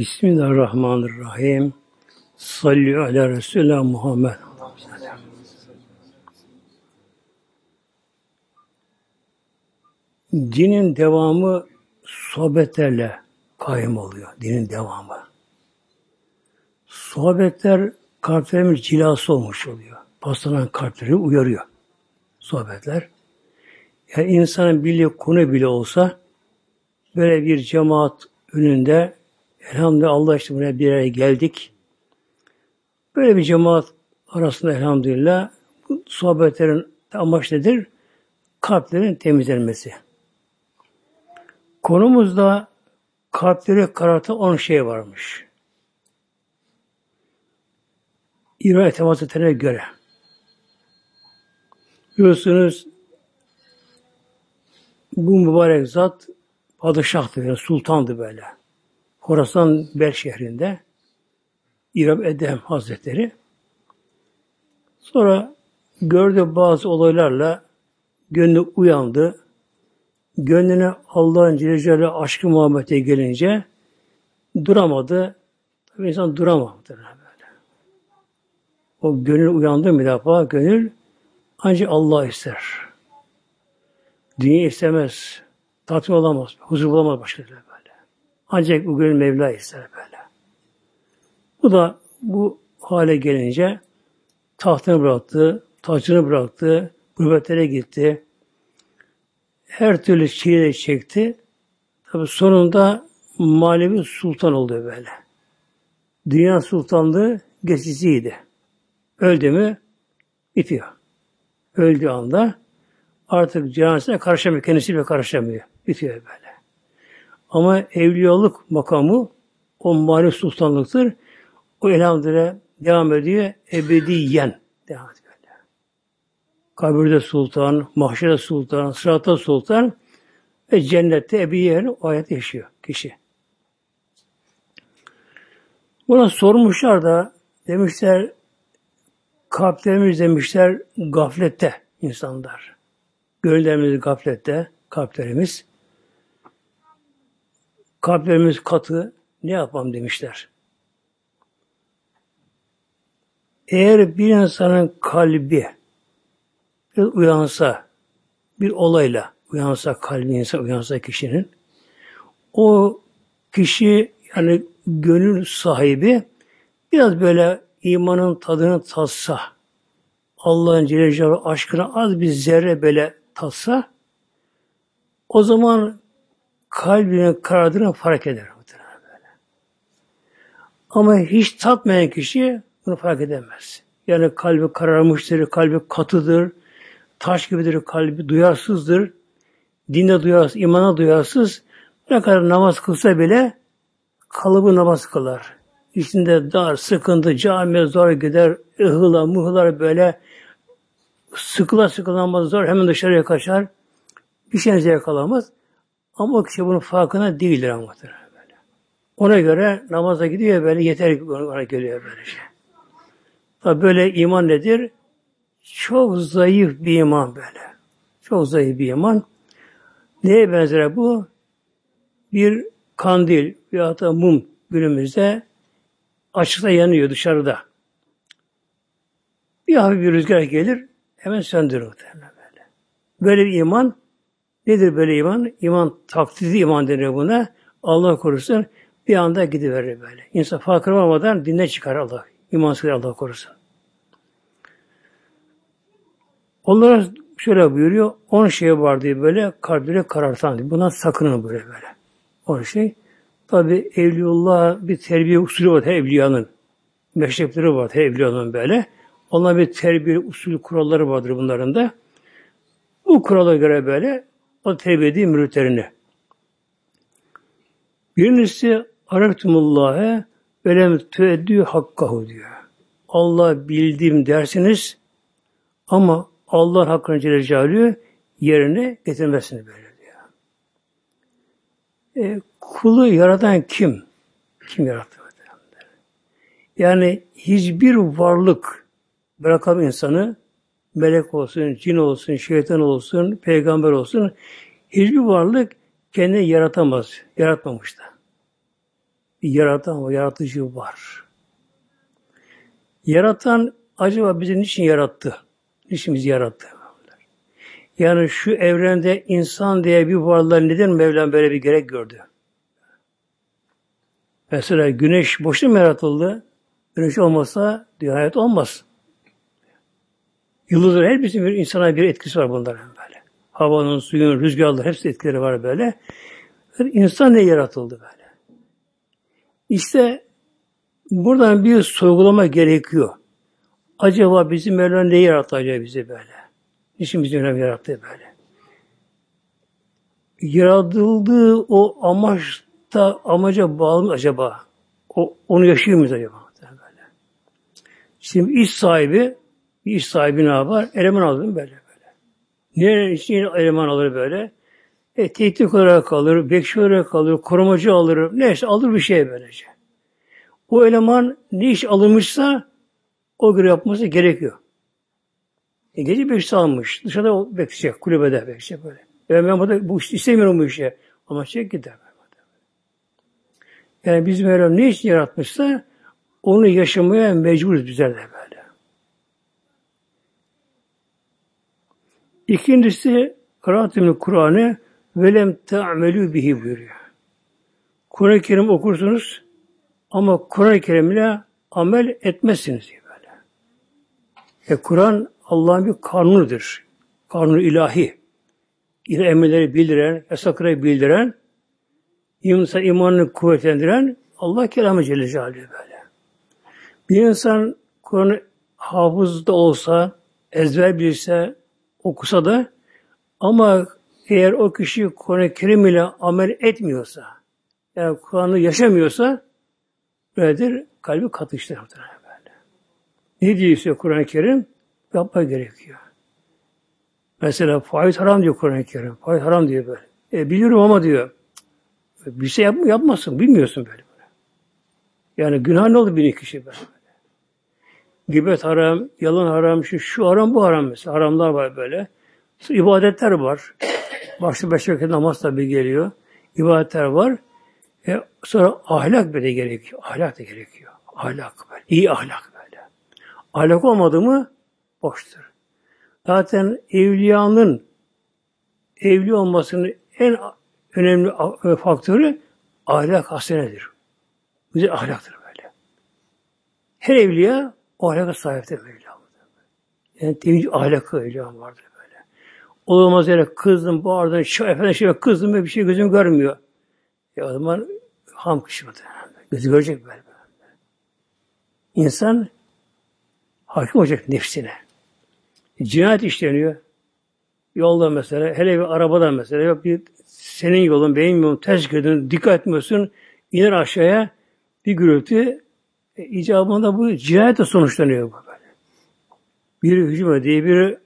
Bismillahirrahmanirrahim. Salli ala Resulullah Muhammed. Dinin devamı sohbetlerle kaim oluyor. Dinin devamı. Sohbetler kalplerimiz cilası olmuş oluyor. Paslanan kalpleri uyarıyor. Sohbetler. Yani insanın bildiği konu bile olsa böyle bir cemaat önünde elhamdülillah Allah işte buraya bir araya geldik. Böyle bir cemaat arasında elhamdülillah bu sohbetlerin amaç nedir? Kalplerin temizlenmesi. Konumuzda kalpleri karartan 10 şey varmış. İran Etematı göre. Biliyorsunuz bu mübarek zat padişahtı, yani sultandı böyle. Horasan Bel şehrinde İrab Edem Hazretleri. Sonra gördü bazı olaylarla gönlü uyandı. Gönlüne Allah'ın Celle aşkı muhabbete gelince duramadı. Tabi insan duramadı böyle. O gönül uyandı mı defa gönül ancak Allah ister. Dünya istemez. Tatmin olamaz. Huzur bulamaz başka böyle. Ancak bu gönül Mevla ister böyle. Bu da bu hale gelince tahtını bıraktı, tacını bıraktı, gurbetlere gitti. Her türlü çile çekti. Tabi sonunda manevi sultan oldu böyle. Dünya sultanlığı geçiciydi. Öldü mü bitiyor. Öldüğü anda artık cenazesine karışamıyor. Kendisi bile karışamıyor. Bitiyor böyle. Ama evliyalık makamı o mali sultanlıktır. O elhamdülillah devam ediyor ebediyen. Devam ediyor. Kabirde sultan, mahşerde sultan, sırata sultan ve cennette ebediyen o hayat yaşıyor kişi. Buna sormuşlar da demişler kalplerimiz demişler gaflette insanlar. Gönüllerimiz gaflette, kalplerimiz. Kalplerimiz katı, ne yapalım demişler. Eğer bir insanın kalbi bir uyansa, bir olayla uyansa, kalbi insan uyansa kişinin, o kişi yani gönül sahibi biraz böyle imanın tadını tatsa, Allah'ın Celle aşkına az bir zerre böyle tatsa, o zaman kalbinin karardığını fark eder. Böyle. Ama hiç tatmayan kişi bunu fark edemez. Yani kalbi kararmıştır, kalbi katıdır, taş gibidir kalbi, duyarsızdır. Dinde duyarsız, imana duyarsız. Ne kadar namaz kılsa bile kalıbı namaz kılar. İçinde dar, sıkıntı, camiye zor gider, ıhıla, muhlar böyle sıkıla sıkılanmaz zor, hemen dışarıya kaçar. Bir şey zevk alamaz. Ama o kişi bunun farkına değildir ama böyle. Ona göre namaza gidiyor böyle yeter ona geliyor böyle şey. Tabi böyle iman nedir? Çok zayıf bir iman böyle. Çok zayıf bir iman. Neye benzer bu? Bir kandil veya da mum günümüzde açıkta yanıyor dışarıda. Bir hafif bir rüzgar gelir, hemen söndürür muhtemelen böyle. Böyle bir iman nedir böyle iman? İman taklidi iman denir buna. Allah korusun bir anda gidiverir böyle. İnsan farkına olmadan dinle çıkar Allah. İmansız Allah korusun. Onlara şöyle buyuruyor, on şey var diye böyle kalpleri karartan diye. Bundan sakının böyle böyle. On şey. Tabi Evliullah bir terbiye usulü var evliyanın. Meşrepleri var evliyanın böyle. Onlar bir terbiye usulü kuralları vardır bunların da. Bu kurala göre böyle o terbiye ediyor müritlerini. Birincisi Arabtumullah'e velem tüeddü hakkahu diyor. Allah bildim dersiniz ama Allah hakkını Celle yerine getirmesini böyle diyor. E, kulu yaratan kim? Kim yarattı? Yani hiçbir varlık bırakalım insanı melek olsun, cin olsun, şeytan olsun, peygamber olsun hiçbir varlık kendini yaratamaz. Yaratmamış da. Yaratan var, yaratıcı var. Yaratan acaba bizi niçin yarattı? Niçin bizi yarattı? Yani şu evrende insan diye bir varlığa neden Mevlam böyle bir gerek gördü? Mesela güneş boşuna mı yaratıldı? Güneş olmasa diyor hayat olmaz. Yıldızlar her bizim bir insana bir etkisi var bunların böyle. Havanın, suyun, rüzgarlar hepsi etkileri var böyle. İnsan ne yaratıldı böyle? İşte buradan bir sorgulama gerekiyor. Acaba bizim Mevla ne yarattı acaba bizi böyle? Niçin bizi Mevla yarattı böyle? Yaratıldığı o amaçta amaca bağlı mı acaba? O, onu yaşıyor muyuz acaba? Şimdi iş sahibi bir iş sahibi ne yapar? Eleman alır böyle böyle? Ne için eleman alır böyle? E, teknik olarak alır, bekçi olarak alır, korumacı alır, neyse alır bir şey böylece. O eleman ne iş alınmışsa o göre yapması gerekiyor. E, gece bekçi almış, dışarıda bekleyecek, kulübede bekleyecek böyle. E, ben burada bu iş, istemiyorum bu işe. Ama çek gider. Yani bizim Mevlam ne için yaratmışsa onu yaşamaya mecburuz bizler de böyle. İkincisi Kıraatımın Kur'an'ı velem te'amelü bihi buyuruyor. Kur'an-ı Kerim okursunuz ama Kur'an-ı Kerim'le amel etmezsiniz diye böyle. E Kur'an Allah'ın bir kanunudur. Kanunu ilahi. İlahi emirleri bildiren, yasakları bildiren, insan imanını kuvvetlendiren Allah kelamı Celle Celaluhu böyle. Bir insan Kur'an'ı hafızda olsa, ezber bilse, okusa da ama eğer o kişi Kur'an-ı Kerim ile amel etmiyorsa, yani Kur'an'ı yaşamıyorsa böyledir, kalbi katıştır. Böyle. Ne diyorsa Kur'an-ı Kerim? Yapmak gerekiyor. Mesela faiz haram diyor Kur'an-ı Kerim. Faiz haram diyor böyle. E, biliyorum ama diyor. Bir şey yapma, yapmasın. Bilmiyorsun böyle. böyle. Yani günah ne oldu bir kişi böyle. Gibet haram, yalan haram, şu, şu haram, bu haram mesela. Haramlar var böyle. İbadetler var. Başta beş vakit namaz tabi geliyor. İbadetler var. E, sonra ahlak böyle gerekiyor. Ahlak da gerekiyor. Ahlak böyle. İyi ahlak böyle. Ahlak olmadı mı boştur. Zaten evliyanın evli olmasının en önemli faktörü ahlak hasenedir. Güzel ahlaktır böyle. Her evliya ahlaka sahiptir Mevla. Yani temiz ahlakı evliya vardır böyle. Olmaz yere kızdım, bağırdım, efendim şey kızdım ve bir şey gözüm görmüyor. Ya o zaman ham kişi Gözü görecek böyle. İnsan hakim olacak nefsine. Cinayet işleniyor. Yolda mesela, hele bir arabada mesela, bir senin yolun, benim yolum ters gidiyorsun, dikkat etmiyorsun, iner aşağıya bir gürültü, e, icabında bu cinayetle sonuçlanıyor bu böyle. Biri hücum ediyor, biri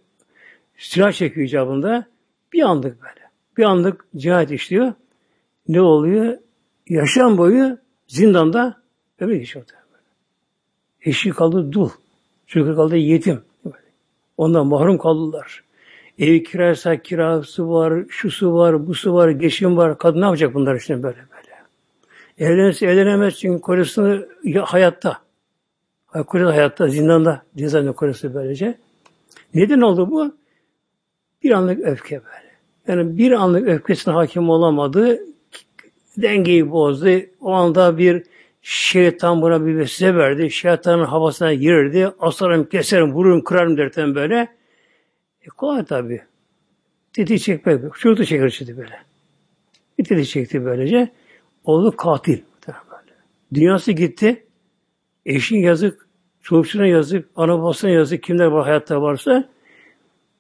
silah çekiyor icabında, bir anlık böyle. Bir anlık cinayet işliyor. Ne oluyor? Yaşam boyu zindanda ömür geçiyor. Eşi kaldı dul. Çocuk kaldı yetim. Ondan mahrum kaldılar. Ev kiraysa kirası var, şusu var, busu var, geçim var. Kadın ne yapacak bunlar işte böyle. Evlenirse evlenemez çünkü kocasını hayatta. Kocası hayatta, zindanda. Cezaevinde kocası böylece. Neden oldu bu? Bir anlık öfke böyle. Yani bir anlık öfkesine hakim olamadı. Dengeyi bozdu. O anda bir şeytan buna bir vesile verdi. Şeytanın havasına girdi. Asarım, keserim, vururum, kırarım derken böyle. E kolay tabi. Tetiği çekmek. Şurada çeker şimdi böyle. Bir tetiği çekti böylece. Oğlu katil. Dünyası gitti. Eşin yazık, çocukçuna yazık, ana babasına yazık, kimler var hayatta varsa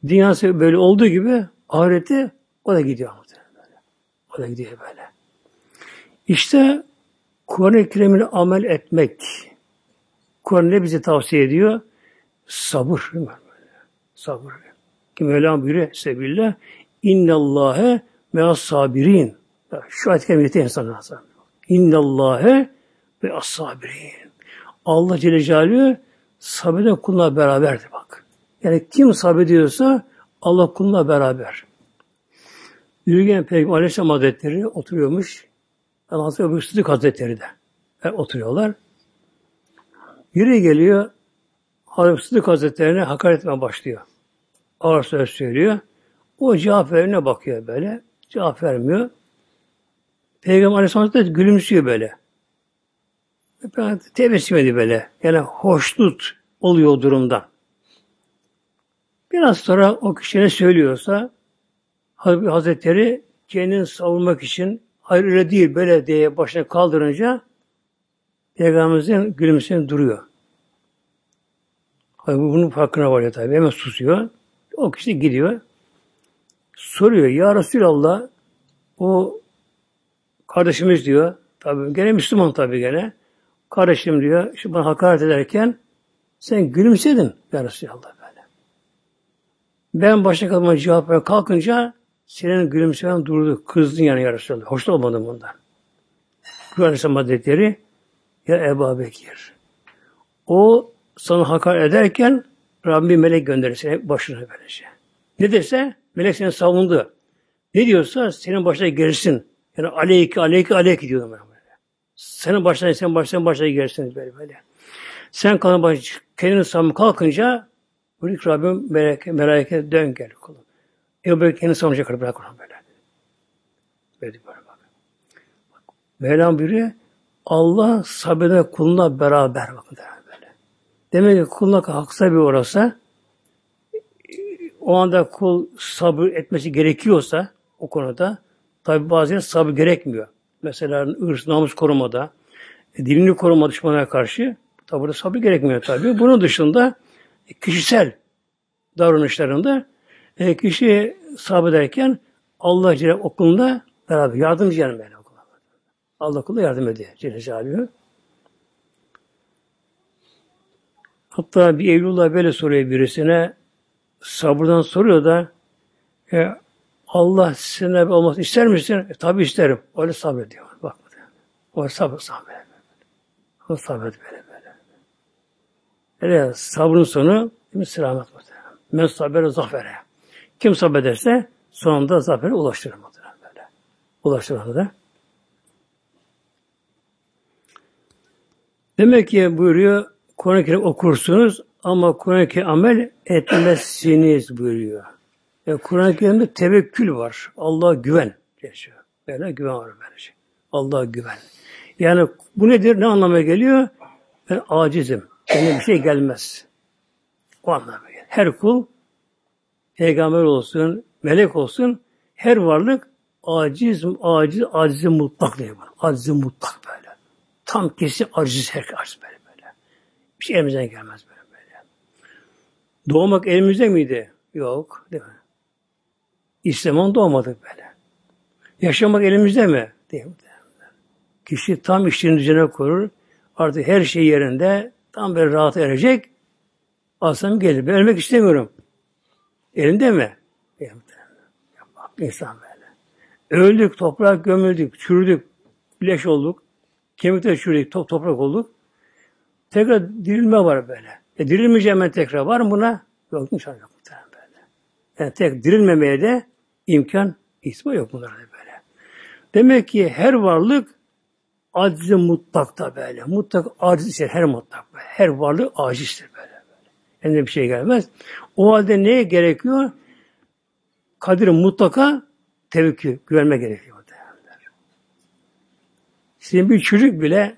dünyası böyle olduğu gibi ahirette o da gidiyor. Böyle. O da gidiyor böyle. İşte Kur'an-ı Kerim'le amel etmek. Kur'an ne bize tavsiye ediyor? Sabır. Sabır. Mevlam buyuruyor Sebillah İnnallâhe me'as sabirin. Şu ayet-i kerimete insanlar. İnnallâhe ve as-sabirin. Allah Celle Celaluhu sabreden kuluna beraberdir bak. Yani kim sabrediyorsa Allah kuluna beraber. Yürüyen Peygamber Aleyhisselam Hazretleri oturuyormuş. Hazreti Ebu Hazretleri de. oturuyorlar. Biri geliyor, Hazreti Sıdık Hazretleri'ne hakaret etmeye başlıyor. Ağır söz söylüyor. O cevap verine bakıyor böyle. Cevap vermiyor. Peygamber Aleyhisselam Hazretleri gülümsüyor böyle. Tebessüm ediyor böyle. Yani hoşnut oluyor o durumdan. Biraz sonra o kişi ne söylüyorsa Hazretleri kendini savunmak için hayır öyle değil böyle diye başına kaldırınca Peygamberimizin gülümseyen duruyor. Hayır, bunun farkına varıyor tabi. Hemen susuyor. O kişi gidiyor. Soruyor. Ya Resulallah o kardeşimiz diyor. Tabi gene Müslüman tabi gene. Kardeşim diyor. Şu bana hakaret ederken sen gülümsedin ya Resulallah böyle. Ben başka kalma cevap vermeye kalkınca senin gülümsemen durdu. Kızdın yani ya Resulallah. Hoşnut olmadım bundan. Kur'an Aleyhisselam Hazretleri ya Ebu Bekir. O sana hakaret ederken Rabbim melek gönderir seni başına böylece. Ne dese melek seni savundu. Ne diyorsa senin başına gelsin. Yani aleyki aleyki aleyki diyor böyle. Senin başına sen başına başına gelsin böyle böyle. Sen kalın baş kendini savunma kalkınca Buyuruyor Rabbim meleke, meleke dön gel kulum. Ebu Bekir kendini savunacak bırak onu böyle. Böyle böyle bak. Mevlam buyuruyor Allah sabrede kuluna beraber bakın böyle. Demek ki kuluna haksa bir orası o anda kul sabır etmesi gerekiyorsa o konuda tabi bazen sabır gerekmiyor. Mesela ırs, namus korumada, e, dilini koruma düşmana karşı tabi burada sabır gerekmiyor tabi. Bunun dışında kişisel davranışlarında e, kişi sabrederken Allah Celle okulunda beraber yardımcı yani böyle okula. Allah kulu yardım ediyor Celle Celaluhu. Hatta bir Evlullah böyle soruyor birisine sabırdan soruyor da e, Allah sizinle olması ister misin? E, tabi isterim. Öyle sabrediyor. Bak. O sabır sabır. O sabret böyle böyle. Öyle sabrın sonu değil selamet muhtemelen. Men sabere zafere. Kim sabrederse sonunda zafere ulaştırır muhtemelen böyle. Ulaştırır da. Demek ki buyuruyor Kur'an-ı Kerim okursunuz ama Kur'an-ı Kerim amel etmezsiniz buyuruyor. Yani Kur'an-ı Kerim'de tevekkül var. Allah'a güven. Böyle güven var böylece. Allah'a güven. Yani bu nedir? Ne anlamaya geliyor? Ben acizim. Benim bir şey gelmez. O anlamaya geliyor. Her kul peygamber olsun, melek olsun her varlık aciz, aciz, aciz mutlak diye var. Aciz mutlak böyle. Tam kesin aciz her aciz böyle böyle. Bir şey elimizden gelmez böyle böyle. Doğmak elimizde miydi? Yok. Değil mi? İslam'ın doğmadık böyle. Yaşamak elimizde mi? Mi? Kişi tam işlerini düzene korur. Artık her şey yerinde. Tam böyle rahat erecek. Aslan gelir. Ben ölmek istemiyorum. Elinde mi? Bak insan böyle. Öldük, toprak gömüldük, çürüdük, leş olduk. Kemikte çürüdük, top, toprak olduk. Tekrar dirilme var böyle. E dirilmeyeceğim ben tekrar. Var mı buna? Yok, inşallah yok. Böyle. Yani tek dirilmemeye de imkan, ismi yok bunlarda böyle. Demek ki her varlık acizi mutlakta böyle. Mutlak aciz işte her mutlak böyle. Her varlık acizdir böyle. böyle. Eline bir şey gelmez. O halde neye gerekiyor? Kadir mutlaka tevekkül, güvenme gerekiyor. Şimdi bir çocuk bile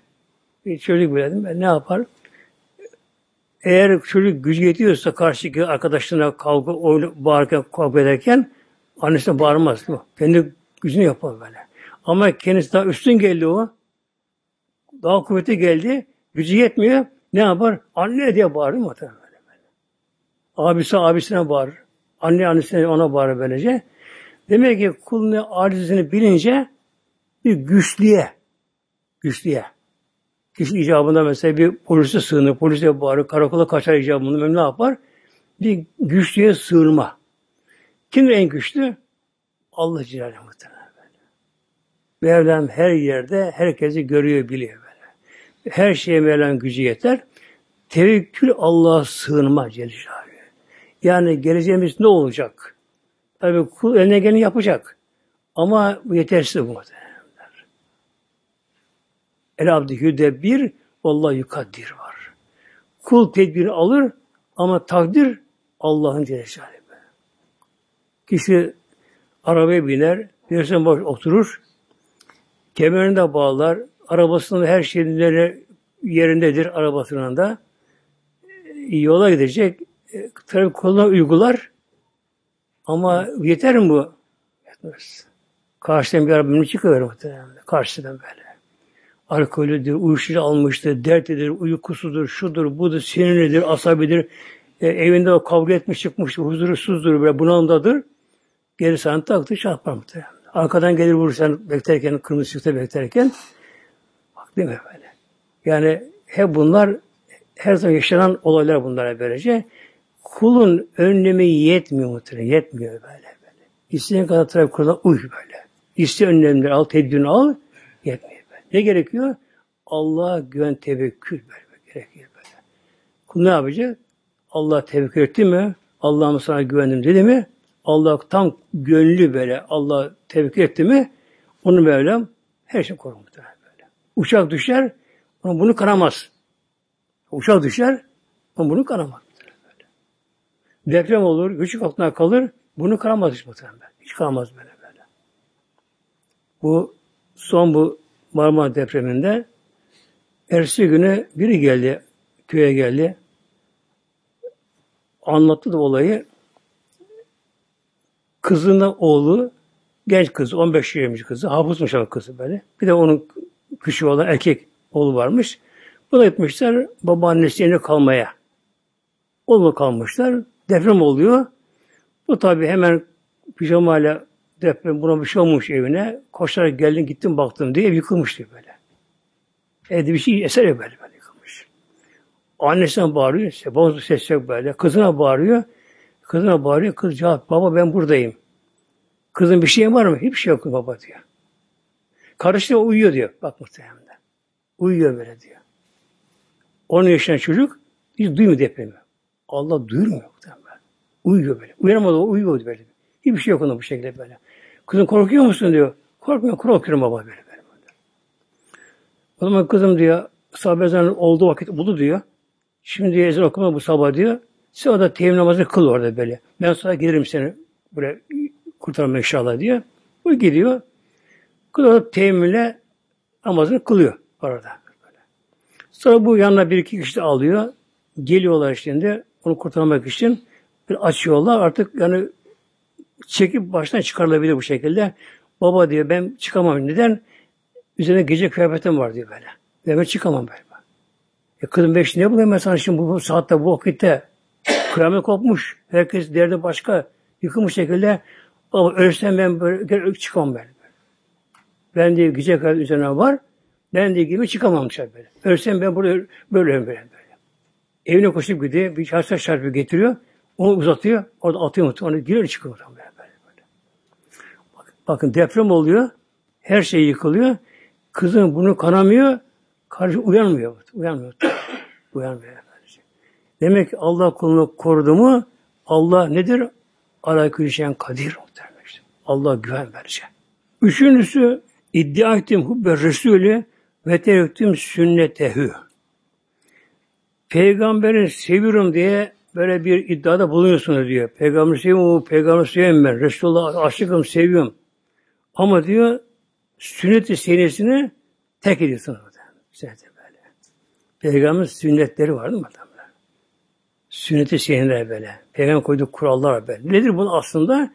bir çocuk bile değil mi? ne yapar? Eğer çocuk gücü yetiyorsa karşıki arkadaşlarına kavga, oyunu, bağırırken, kavga ederken annesine bağırmaz. Mi? Kendi gücünü yapar böyle. Ama kendisi daha üstün geldi o. Daha kuvveti geldi. Gücü yetmiyor. Ne yapar? Anne diye bağırır mı? Böyle böyle. Abisi abisine bağırır. Anne annesine ona bağırır böylece. Demek ki kulun acizini bilince bir güçlüye, güçlüye. Kişi icabında mesela bir polise sığınır, polise bağırır, karakola kaçar icabında ne yapar? Bir güçlüye sığınma. Kim en güçlü? Allah Celaluhu muhtemelen. Mevlam her yerde herkesi görüyor, biliyor böyle. Her şeye Mevlam gücü yeter. Tevekkül Allah'a sığınma Celle Yani geleceğimiz ne olacak? Tabi kul eline geleni yapacak. Ama bu yetersiz bu muhtemelen. El abdü bir vallahi yukaddir var. Kul tedbiri alır ama takdir Allah'ın Celle Kişi arabaya biner, bir boş oturur, kemerinde bağlar, arabasının her şeyleri yerindedir arabasının da. Yola gidecek, e, trafik koluna uygular ama yeter mi bu? Yetmez. Karşıdan bir araba çıkıyor muhtemelen. Karşıdan böyle. Alkolüdür, uyuşturucu almıştır, dertlidir, uykusudur, şudur, budur, sinirlidir, asabidir. E, evinde o kavga etmiş çıkmış, huzursuzdur, böyle bunalımdadır. Geri sana taktı, çarpar muhtemelen. Arkadan gelir vurur sen beklerken, kırmızı ışıkta beklerken. Bak değil mi böyle? Yani hep bunlar her zaman yaşanan olaylar bunlara böylece. Kulun önlemi yetmiyor muhtemelen. Yetmiyor böyle böyle. İsteyen kadar trafik kuralına uy böyle. İsteyen önlemleri al, tedbirini al. Yetmiyor böyle. Ne gerekiyor? Allah'a güven tevekkül böyle gerekiyor böyle. Kul ne yapacak? Allah tevekkül etti mi? Allah'ım sana güvendim dedi mi? Allah tam gönlü böyle Allah tevekkül etti mi? Onu böyle her şey korur böyle. Uçak düşer, ama bunu kanamaz. Uçak düşer, ama bunu kanamaz. Böyle. Deprem olur, güçlük altına kalır, bunu kanamaz hiç muhtemelen. Hiç kanamaz böyle böyle. Bu son bu Marmara depreminde ertesi günü biri geldi, köye geldi. Anlattı da olayı. Kızının oğlu, genç kız, 15 yaşındaki kızı, hafızmış o kızı böyle. Bir de onun küçük olan erkek oğlu varmış. Bu da etmişler babaannesi kalmaya. Oğluna kalmışlar. Deprem oluyor. Bu tabi hemen pijamayla deprem buna bir şey olmuş evine. Koşarak geldim gittim baktım diye ev yıkılmıştı böyle. Evde bir şey eser böyle, böyle yıkılmış. Annesine bağırıyor. Ses yok böyle. Kızına bağırıyor. Kızına bağırıyor. Kız cevap baba ben buradayım. Kızın bir şeyin var mı? Hiçbir şey yok baba diyor. Karısı uyuyor diyor. Bak muhtemelen. Uyuyor böyle diyor. 10 yaşında çocuk hiç duymuyor depremi. Allah duyurmuyor muhtemelen. Uyuyor böyle. Uyanamadı o uyuyor böyle. Hiçbir şey yok onda bu şekilde böyle. Kızım korkuyor musun diyor. Korkmuyor, korkuyorum baba böyle. böyle. O zaman kızım diyor, sabah ezanı olduğu vakit buldu diyor. Şimdi diyor, ezan okuma bu sabah diyor. Sen orada teyim namazını kıl orada böyle. Ben sonra gelirim seni buraya kurtarmaya inşallah diyor. Bu gidiyor. Kız orada teyimle namazını kılıyor orada. Böyle. Sonra bu yanına bir iki kişi alıyor. Geliyorlar şimdi onu kurtarmak için bir açıyorlar. Artık yani çekip baştan çıkarılabilir bu şekilde. Baba diyor ben çıkamam. Neden? Üzerine gece kıyafetim var diyor böyle. Ben çıkamam böyle. E kızım beş ne bulayım ben sana şimdi bu saatte bu vakitte kıyamet kopmuş. Herkes derdi başka. Yıkılmış şekilde ama ölsem ben böyle çıkamam ben. Ben diye gece kıyafet üzerine var. Ben de gibi çıkamam böyle. Ölsem ben burada böyle böyle böyle. Evine koşup gidiyor. Bir çarşı çarpı getiriyor. Onu uzatıyor. Orada atıyor muhtemelen. Onu girer çıkıyor böyle, böyle, böyle. Bakın, bakın deprem oluyor. Her şey yıkılıyor. Kızın bunu kanamıyor. Karşı uyanmıyor. Uyanmıyor. uyanmıyor. Demek ki Allah kulunu korudu mu Allah nedir? Ala külşen kadir. Allah güven verecek. Üçüncüsü iddia ettim hubbe Resulü ve tevekküm sünnetehü. Peygamberi seviyorum diye böyle bir iddiada bulunuyorsunuz diyor. Peygamber seviyorum, peygamber seviyorum ben. Resulullah aşıkım, seviyorum. Ama diyor sünnet-i senesini tek ediyorsunuz. Sünneti böyle. Peygamber sünnetleri var mi? Sünnet-i seneler böyle. Peygamber koyduğu kurallar böyle. Nedir bunun aslında?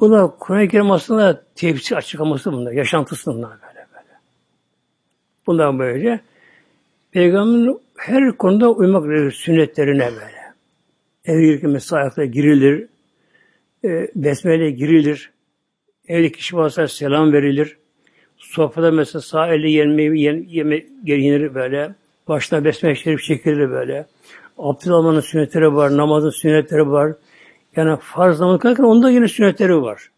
Buna Kur'an-ı Kerim aslında tefsir açıklaması bunlar. Yaşantısı bunlar böyle böyle. Bundan böylece Peygamberin her konuda uymak gerekir sünnetlerine böyle. Ev girken mesela girilir, e, besmele girilir, evli kişi varsa selam verilir, sofrada mesela sağ elle yenmeyi yeme yenir böyle, başına besmele şerif çekilir böyle, abdest almanın sünnetleri var, namazın sünnetleri var, yani farz namaz kılarken onda yine sünnetleri var.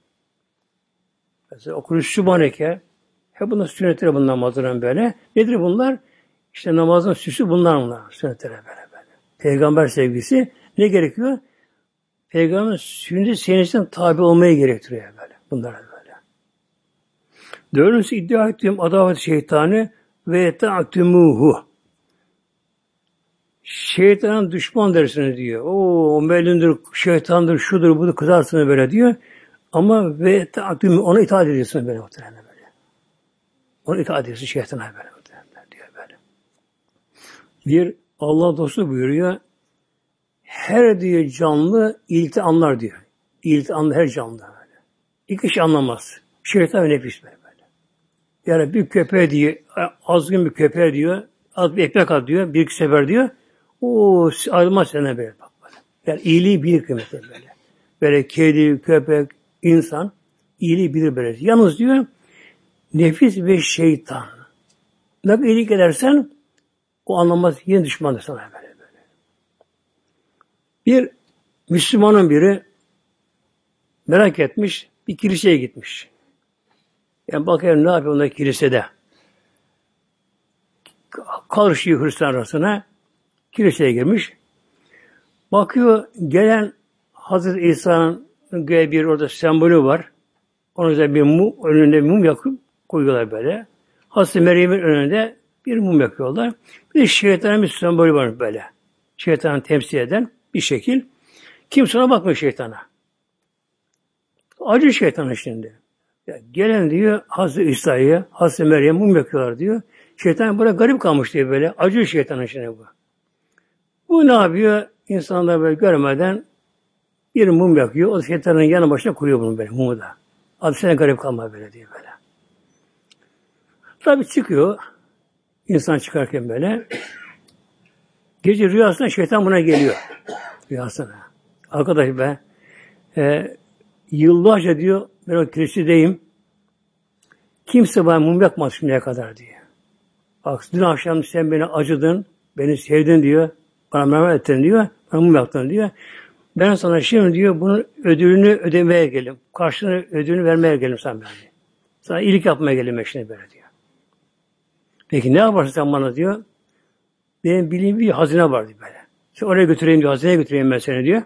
Mesela okunuz Sübhaneke, hep bunlar sünnetleri bunlar namazların böyle. Nedir bunlar? İşte namazın süsü bunlar bunlar. Sünnetleri böyle böyle. Peygamber sevgisi ne gerekiyor? Peygamber sünnet senesinden tabi olmaya gerektiriyor böyle. Bunlar böyle. Dördüncüsü iddia ettiğim adavet şeytanı ve ta'tumuhu. Şeytanın düşman dersiniz diyor. O, o şeytandır, şudur, budur, kızarsınız böyle diyor. Ama ve ta'tumuhu, ona itaat ediyorsunuz böyle muhtemelen böyle. Ona itaat ediyorsun şeytana böyle muhtemelen diyor böyle. Bir Allah dostu buyuruyor. Her diyor canlı ilti anlar diyor. İlti anlar her canlı böyle. İki kişi anlamaz. Şeytan ve nefis böyle. Yani bir köpeğe diyor, azgın bir köpeğe diyor, az bir ekmek at diyor, bir iki sefer diyor. O ayrılmaz senden böyle bak böyle. Yani iyiliği bilir kıymetli böyle. Böyle kedi, köpek, insan iyiliği bilir böyle. Yalnız diyor nefis ve şeytan. Ne kadar iyilik edersen o anlamaz yine düşmandır sana böyle böyle. Bir Müslümanın biri merak etmiş, bir kiliseye gitmiş. Yani bakayım ne yapıyor onlar kilisede. Karışıyor Hristiyan arasına. Kiliseye girmiş. Bakıyor gelen Hazreti İsa'nın göğe bir orada sembolü var. Onun üzerine bir mum, önünde bir mum yakıp koyuyorlar böyle. Hazreti Meryem'in önünde bir mum yakıyorlar. Bir de şeytanın bir sembolü var böyle. Şeytanı temsil eden bir şekil. Kimse ona bakmıyor şeytana. Acı şeytanı şimdi. Ya gelen diyor Hazreti İsa'yı, Hazreti Meryem mum yakıyorlar diyor. Şeytan burada garip kalmış diyor böyle. Acı şeytanın şimdi bu. Bu ne yapıyor? İnsanlar böyle görmeden bir mum yakıyor. O şeytanın yanı başına kuruyor bunu böyle mumu da. Adı sana garip kalma böyle diyor böyle. Tabi çıkıyor. İnsan çıkarken böyle. Gece rüyasında şeytan buna geliyor. Rüyasına. Arkadaş be e, yıllarca diyor ben o kilisedeyim. Kimse bana mum yakmadı şimdiye kadar diyor. Bak dün akşam sen beni acıdın, beni sevdin diyor. Bana merhamet ettin diyor. Bana mum yaktın diyor. Ben sana şimdi diyor bunun ödülünü ödemeye gelim. Karşılığını ödülünü vermeye gelim sana ben. Sana iyilik yapmaya gelim şimdi böyle diyor. Peki ne yaparsın sen bana diyor. Benim bildiğim bir hazine var diyor böyle. Sen oraya götüreyim diyor. Hazineye götüreyim ben seni diyor.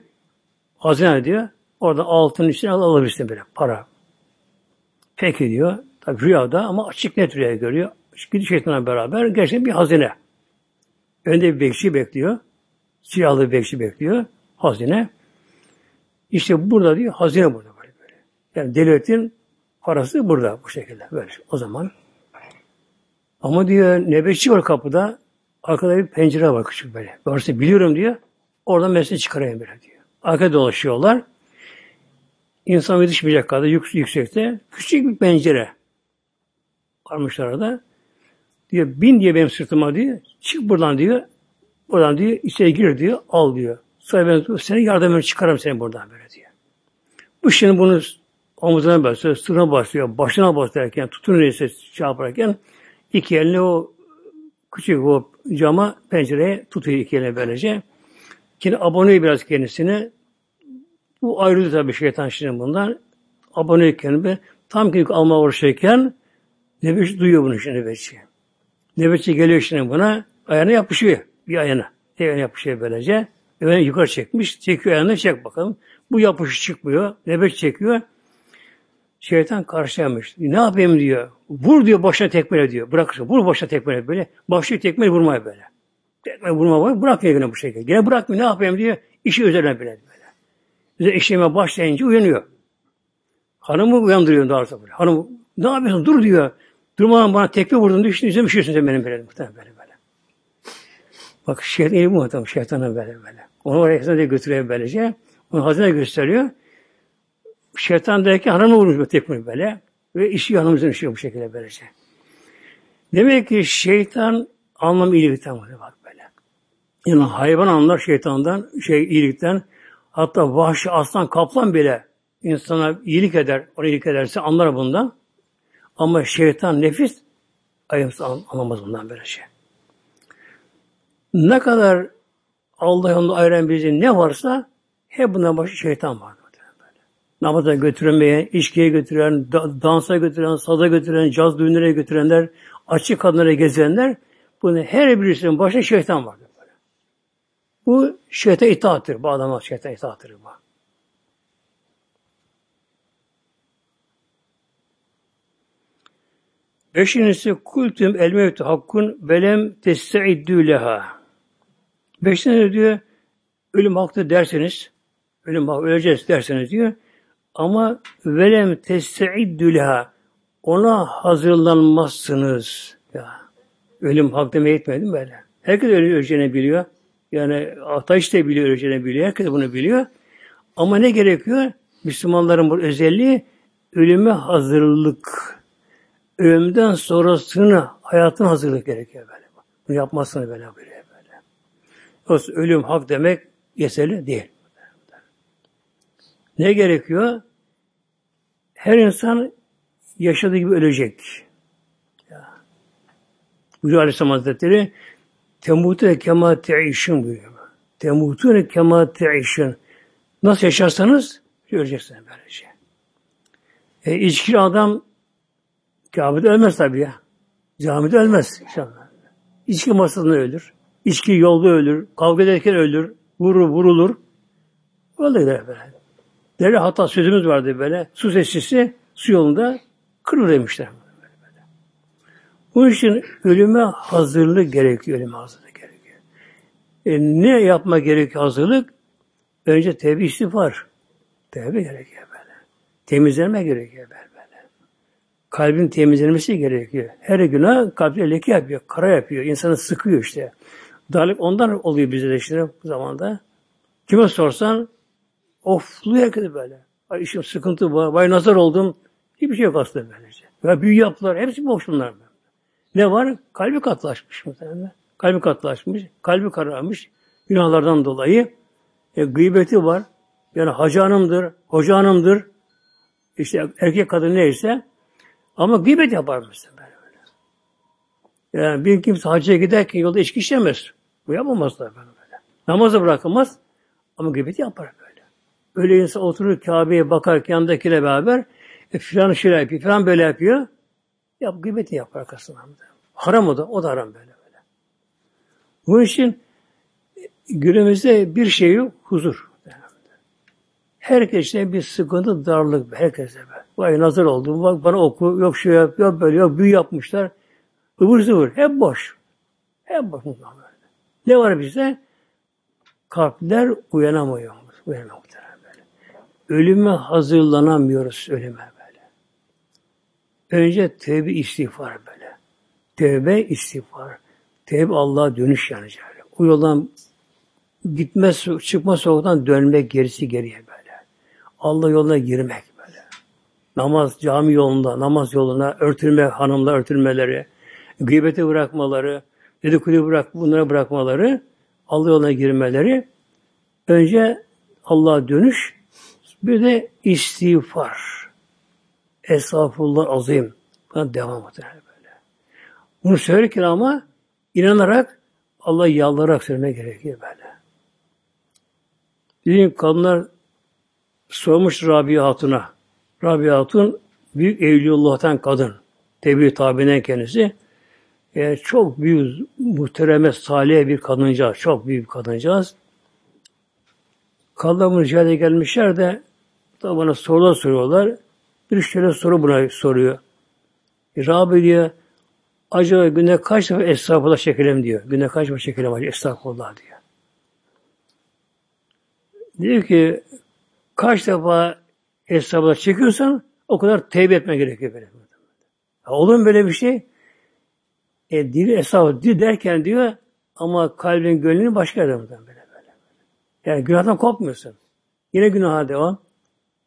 Hazine diyor. Orada altın içine al alabilirsin böyle para. Peki diyor. Tabi rüyada ama açık net rüya görüyor. Gidiyor şeytanla beraber gerçekten bir hazine. Önde bir bekçi bekliyor. Siyahlı bir bekçi bekliyor. Hazine. İşte burada diyor hazine burada böyle böyle. Yani devletin parası burada bu şekilde böyle. O zaman ama diyor nöbetçi var kapıda. Arkada bir pencere var küçük böyle. Orası biliyorum diyor. Oradan mesleği çıkarayım böyle diyor. Arkada dolaşıyorlar. İnsan yetişmeyecek kadar yük, yüksekte. Küçük bir pencere. Varmışlar orada. Diyor bin diye benim sırtıma diyor. Çık buradan diyor. Buradan diyor içeri gir diyor. Al diyor. Sonra ben seni yardımını çıkarım seni buradan böyle diyor. Bu şimdi bunu omuzuna basıyor, sırtına basıyor, başına basıyor tutun neyse şey yaparken iki elini o küçük o cama pencereye tutuyor iki eline böylece. Şimdi abone biraz kendisine. Bu ayrıldı tabii şeytan şimdi bundan. Aboneyken bir tam ki alma uğraşırken nöbetçi duyuyor bunu şimdi nöbetçi. Nöbetçi geliyor şimdi buna ayağına yapışıyor bir ayağına. Ayağına yapışıyor böylece. Efendim yukarı çekmiş. Çekiyor ayağını çek bakalım. Bu yapışı çıkmıyor. Nöbet çekiyor. Şeytan karşılamış. Ne yapayım diyor. Vur diyor başına tekmele diyor. Bırak vur başına tekmele böyle. Başlıyor tekmele vurmaya böyle. Tekmele vurma var. Bırakmıyor yine bu şekilde. Gene bırakmıyor. Ne yapayım diyor. İşi üzerine böyle böyle. Bize işleme başlayınca uyanıyor. Hanımı uyandırıyor daha sonra. Hanım ne yapıyorsun? Dur diyor. Durmadan bana tekme vurdun diyor. Şimdi üzerine üşüyorsun sen benim böyle. Muhtemelen böyle. Bak şeytan iyi muhtemelen. Şeytana böyle böyle. Onu oraya de götürüyor böylece. Onu hazine gösteriyor. Şeytan derken hanımı vurmuş tekme böyle. Ve işi hanımızın işi bu şekilde böylece. Demek ki şeytan anlam iyilikten var bak böyle. Yani hayvan anlar şeytandan, şey iyilikten. Hatta vahşi aslan kaplan bile insana iyilik eder, ona iyilik ederse anlar bundan. Ama şeytan nefis ayımsız anlamaz bundan böyle şey. Ne kadar Allah yolunda ayıran bizi ne varsa hep bundan başı şeytan var. Namaza götürmeye, içkiye götüren, dansa götüren, saza götüren, caz düğünlere götürenler, açık kadınlara gezenler, bunun her birisinin başında şeytan. Böyle. Bu şeytan itaattır. Bu adama şeytan itaattır bu. Beşincisi kultüm el mevtu hakkun velem testeiddü leha. Beşincisi diyor ölüm hakkı derseniz ölüm hakkı öleceğiz derseniz diyor ama velem testeiddü leha ona hazırlanmazsınız. Ya. Ölüm hak demeye etmedim böyle. Herkes öleceğini biliyor. Yani Ataş da biliyor öleceğini biliyor. Herkes bunu biliyor. Ama ne gerekiyor? Müslümanların bu özelliği ölüme hazırlık. Ölümden sonrasını hayatın hazırlık gerekiyor böyle. Bunu yapmazsın böyle böyle Yoksa ölüm hak demek yeterli değil. Ne gerekiyor? Her insan yaşadığı gibi ölecek. Buyuruyor Aleyhisselam Hazretleri Temutune kema te'işin buyuruyor. Temutune kema te'işin. Nasıl yaşarsanız öleceksiniz böylece. E, içkili adam Kabe'de ölmez tabi ya. Camide ölmez inşallah. İçki masasında ölür. İçki yolda ölür. Kavga ederken ölür. Vurur, vurulur. Öyle gider böyle. Dere hatta sözümüz vardı böyle. Su sesçisi su yolunda kırılır demişler. Bunun için ölüme hazırlık gerekiyor. Ölüme hazırlık gerekiyor. E, ne yapma gerekiyor hazırlık? Önce tevbe istiğfar. Tevbe gerekiyor böyle. Temizlenme gerekiyor böyle. böyle. Kalbin temizlenmesi gerekiyor. Her günah kalpte leke yapıyor, kara yapıyor. insanı sıkıyor işte. Darlık ondan oluyor bize de işte bu zamanda. Kime sorsan ofluyor herkese böyle. Ay işim sıkıntı var, vay nazar oldum. Hiçbir şey yok aslında böylece. Ya büyü yaptılar, hepsi boş bunlar. Ne var? Kalbi katlaşmış muhtemelen. Kalbi katlaşmış, kalbi kararmış günahlardan dolayı. E, gıybeti var. Yani hacı hanımdır, hoca hanımdır. İşte erkek kadın neyse. Ama gıybet yapar mesela. Yani bir kimse hacıya giderken yolda içki içemez. Bu yapamaz da böyle. Namazı bırakamaz ama gıybet yapar böyle. Öyle insan oturur Kabe'ye bakarken yandakiyle beraber e, filan şöyle yapıyor, filan böyle yapıyor. Yap, gıybeti yapar arkasından. Haram o da, o da haram böyle böyle. Bunun için günümüzde bir şey yok, huzur. Herkeste bir sıkıntı, darlık, herkese be. Vay nazar oldu, bak bana oku, yok şu yap, yok böyle, yok büyü yapmışlar. Ivır zıvır, hep boş. Hep boş. Ne var bizde? Kalpler uyanamıyor. Uyanamıyor böyle. Ölüme hazırlanamıyoruz ölüme böyle. Önce tevbe istiğfar böyle. Tevbe istiğfar. Tevbe Allah'a dönüş yani. O yoldan gitmez, çıkma sokaktan dönmek gerisi geriye böyle. Allah yoluna girmek böyle. Namaz, cami yolunda, namaz yoluna örtülme, hanımla örtülmeleri, gıybeti bırakmaları, dedikodu bırak, bunlara bırakmaları, Allah yoluna girmeleri, önce Allah'a dönüş, bir de istiğfar. Estağfurullah azim. Buna devam eder böyle. Bunu söylerken ama inanarak Allah yalvararak söylemek gerekiyor böyle. Bir kadınlar sormuş Rabia Hatun'a. Rabia Hatun büyük Evliyullah'tan kadın. Tebliğ tabinden kendisi. Yani çok büyük, muhtereme, salih bir kadıncağız. Çok büyük bir kadıncağız. Bunu ziyarete gelmişler de da bana sorular soruyorlar. Bir şöyle soru buna soruyor. E, Rabbi diyor, acaba günde kaç defa estağfurullah çekelim diyor. Günde kaç defa çekelim acaba estağfurullah diyor. Diyor ki kaç defa estağfurullah çekiyorsan o kadar tevbe etme gerekiyor böyle. Ya olur mu böyle bir şey? E, dili estağfurullah dil derken diyor ama kalbin gönlünün başka yerde böyle, böyle. Yani günahdan kopmuyorsun. Yine günaha devam.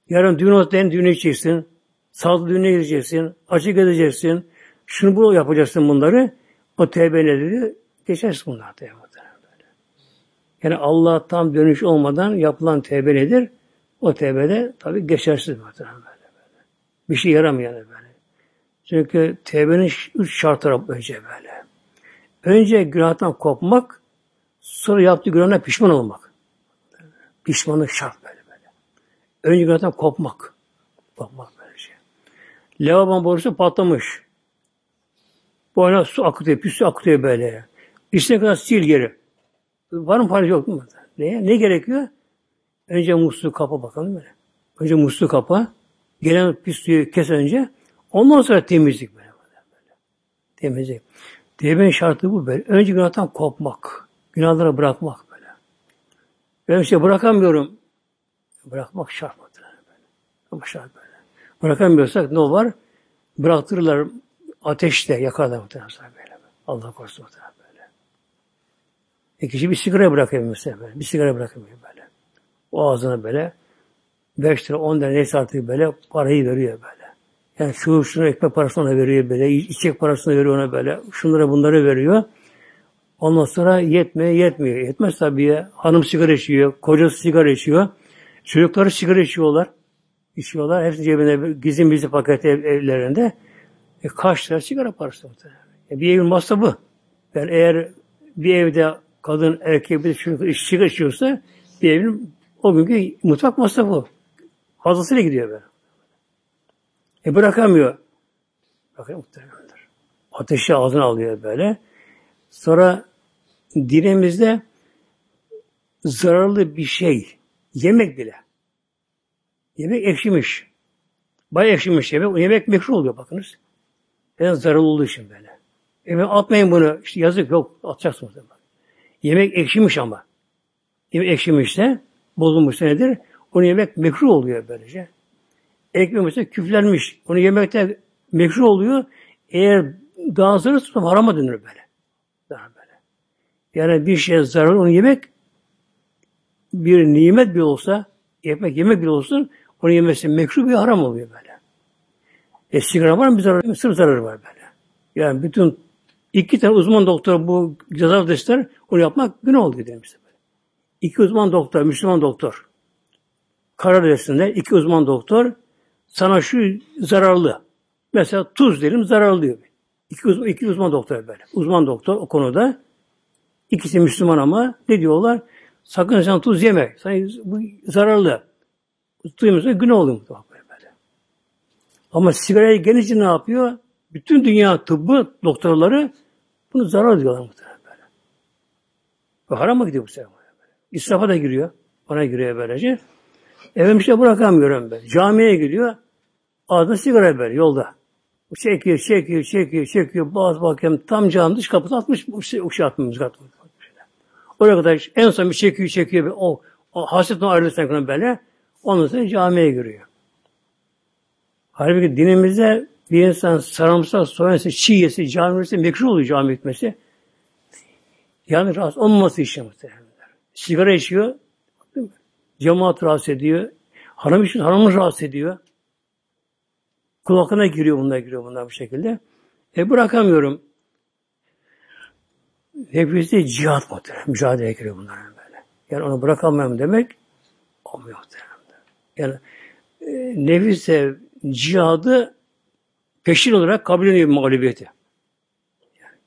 Yarın düğün olsa düğüne gideceksin. Sağlıklı düğüne gideceksin. Açık edeceksin. Şunu bu yapacaksın bunları. O tevbe nedir? Geçersin bunlar tevbe. Yani Allah tam dönüş olmadan yapılan tevbe nedir? O tevbede tabi geçersiz muhtemelen böyle, böyle. Bir şey yaramıyor böyle. Çünkü tevbenin üç şartı var önce böyle. Önce günahtan kopmak, sonra yaptığı günahına pişman olmak. Pişmanlık şart böyle böyle. Önce günahtan kopmak. Kopmak böyle şey. Lavabon borusu patlamış. Boyuna su akıtıyor, pis su akıtıyor böyle. İçine kadar sil geri. Var mı fayda yok mu? Ne, ne gerekiyor? Önce musluğu kapa bakalım böyle. Önce musluğu kapa. Gelen pis suyu kes önce. Ondan sonra temizlik böyle. böyle. Temizlik. Tevbenin şartı bu böyle. Önce günahtan kopmak. Günahları bırakmak böyle. Ben işte bırakamıyorum. Bırakmak şart mı? Ama şart böyle. Bırakamıyorsak ne var? Bıraktırırlar ateşte yakarlar muhtemelen böyle. Allah korusun muhtemelen böyle. E kişi bir sigara bırakamıyor mesela böyle. Bir sigara bırakamıyor böyle. O ağzına böyle 5 lira 10 lira neyse artık böyle parayı veriyor böyle. Yani şu şunu ekmek parasını ona veriyor böyle, içecek parasını veriyor ona böyle, şunlara bunları veriyor. Ondan sonra yetmiyor, yetmiyor. Yetmez tabii ya. Hanım sigara içiyor, kocası sigara içiyor. Çocukları sigara içiyorlar. içiyorlar. Hepsi cebine gizli bizi paket ev, evlerinde. E kaç lira sigara parası e bir evin masrafı. Yani eğer bir evde kadın, erkek bir sigara içiyorsa bir evin o günkü mutfak masrafı. Fazlasıyla gidiyor böyle. E bırakamıyor. Bakın muhtemelendir. Ateşi ağzına alıyor böyle. Sonra dilimizde zararlı bir şey. Yemek bile. Yemek ekşimiş. Bay ekşimiş yemek. O yemek mekruh oluyor bakınız. En zararlı olduğu için böyle. E atmayın bunu. İşte yazık yok. Atacaksınız. Yemek ekşimiş ama. Yemek ekşimişse bozulmuşsa nedir? Onu yemek mekruh oluyor böylece. Ekmek mesela küflenmiş. Onu yemekte mekruh oluyor. Eğer daha zararı harama dönür böyle. Daha böyle. Yani bir şeye zarar onu yemek bir nimet bir olsa, yemek yemek bile olsun, onu yemesi mekruh bir haram oluyor böyle. E sigara var mı bir zararı? Sırf zararı var böyle. Yani bütün iki tane uzman doktor bu ceza dersler onu yapmak gün oldu demişler. Böyle. İki uzman doktor, Müslüman doktor. Karar dersinde iki uzman doktor sana şu zararlı. Mesela tuz derim zararlı diyor. İki, uzman, iki uzman doktor böyle. Uzman doktor o konuda. İkisi Müslüman ama ne diyorlar? Sakın sen tuz yeme. Sen, bu zararlı. Duymuyorsa günah oluyor. Böyle. Ama sigaraya gelince ne yapıyor? Bütün dünya tıbbı, doktorları bunu zarar diyorlar muhtemelen böyle. Ve harama gidiyor bu sefer. İsrafa da giriyor. Ona giriyor böylece. Evim işte bırakamıyorum ben. Camiye gidiyor. Ağzına sigara ver yolda. Çekiyor, çekiyor, çekiyor, çekiyor. Bazı bakıyorum tam camın dış kapısı atmış, uşu atmış. atmış. Oraya kadar en son bir çekiyor, çekiyor. O, o hasretten ayrılırsan böyle. Ondan sonra camiye giriyor. Halbuki dinimizde bir insan sarımsak soyası, çiğ yesi, cami yesi, mekruh oluyor cami gitmesi. Yani rahatsız olmaması için muhtemelen. Sigara içiyor, Cemaat rahatsız ediyor. Hanım için hanımı rahatsız ediyor. Kulakına giriyor bunlar giriyor bunlar bu şekilde. E bırakamıyorum. Hepsi cihat muhtemelen. Mücadeleye giriyor bunlar böyle. Yani onu bırakamıyorum demek olmuyor muhtemelen. Yani e, nefise cihadı peşin olarak kabul ediyor mağlubiyeti.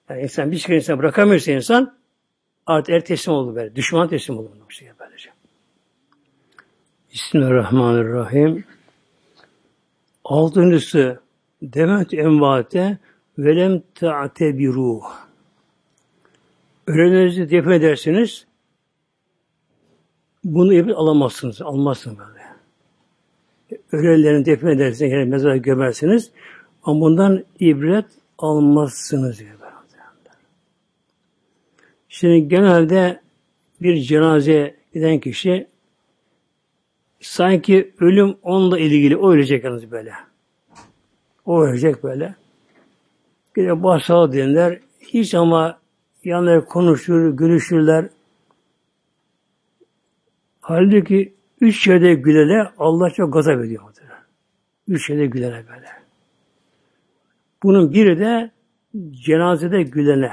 Yani insan bir şey insan bırakamıyorsa insan artık er teslim oldu böyle. Düşman teslim oldu. Şey böylece. Bismillahirrahmanirrahim. Altıncısı demet envate velem ta'tebiru. Ölenlerinizi defne edersiniz. Bunu ibret alamazsınız. Almazsınız böyle. Ölenlerini defne edersiniz. Yani mezara gömersiniz. Ama bundan ibret almazsınız diyor. Şimdi genelde bir cenaze giden kişi Sanki ölüm onunla ilgili. O ölecek yalnız böyle. O ölecek böyle. Gide başsağlığı dinler. Hiç ama yanları konuşur, gülüşürler. Halbuki üç yerde gülene Allah çok gazap ediyor. Üç yerde gülene böyle. Bunun biri de cenazede gülene.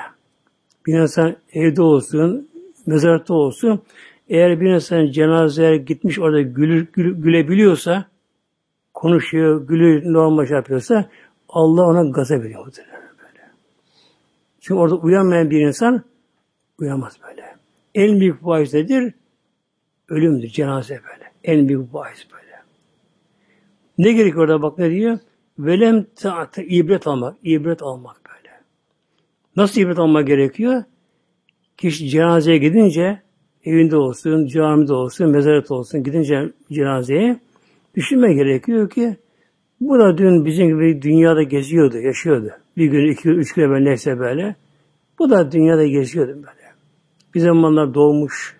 Bir insan evde olsun, mezarlıkta olsun, eğer bir insan cenazeye gitmiş orada gülür, gül, gülebiliyorsa, konuşuyor, gülüyor, normal şey yapıyorsa Allah ona gazap veriyor. Böyle. Çünkü orada uyanmayan bir insan uyanmaz böyle. En büyük bahis nedir? Ölümdür, cenaze böyle. En büyük bahis böyle. Ne gerekiyor orada bak ne diyor? Velem ta'te ibret almak, ibret almak böyle. Nasıl ibret almak gerekiyor? Kişi cenazeye gidince evinde olsun, camide olsun, mezaret olsun, gidince cenazeye düşünme gerekiyor ki bu da dün bizim gibi dünyada geziyordu, yaşıyordu. Bir gün, iki gün, üç gün böyle neyse böyle. Bu da dünyada geziyordu böyle. Bir zamanlar doğmuş,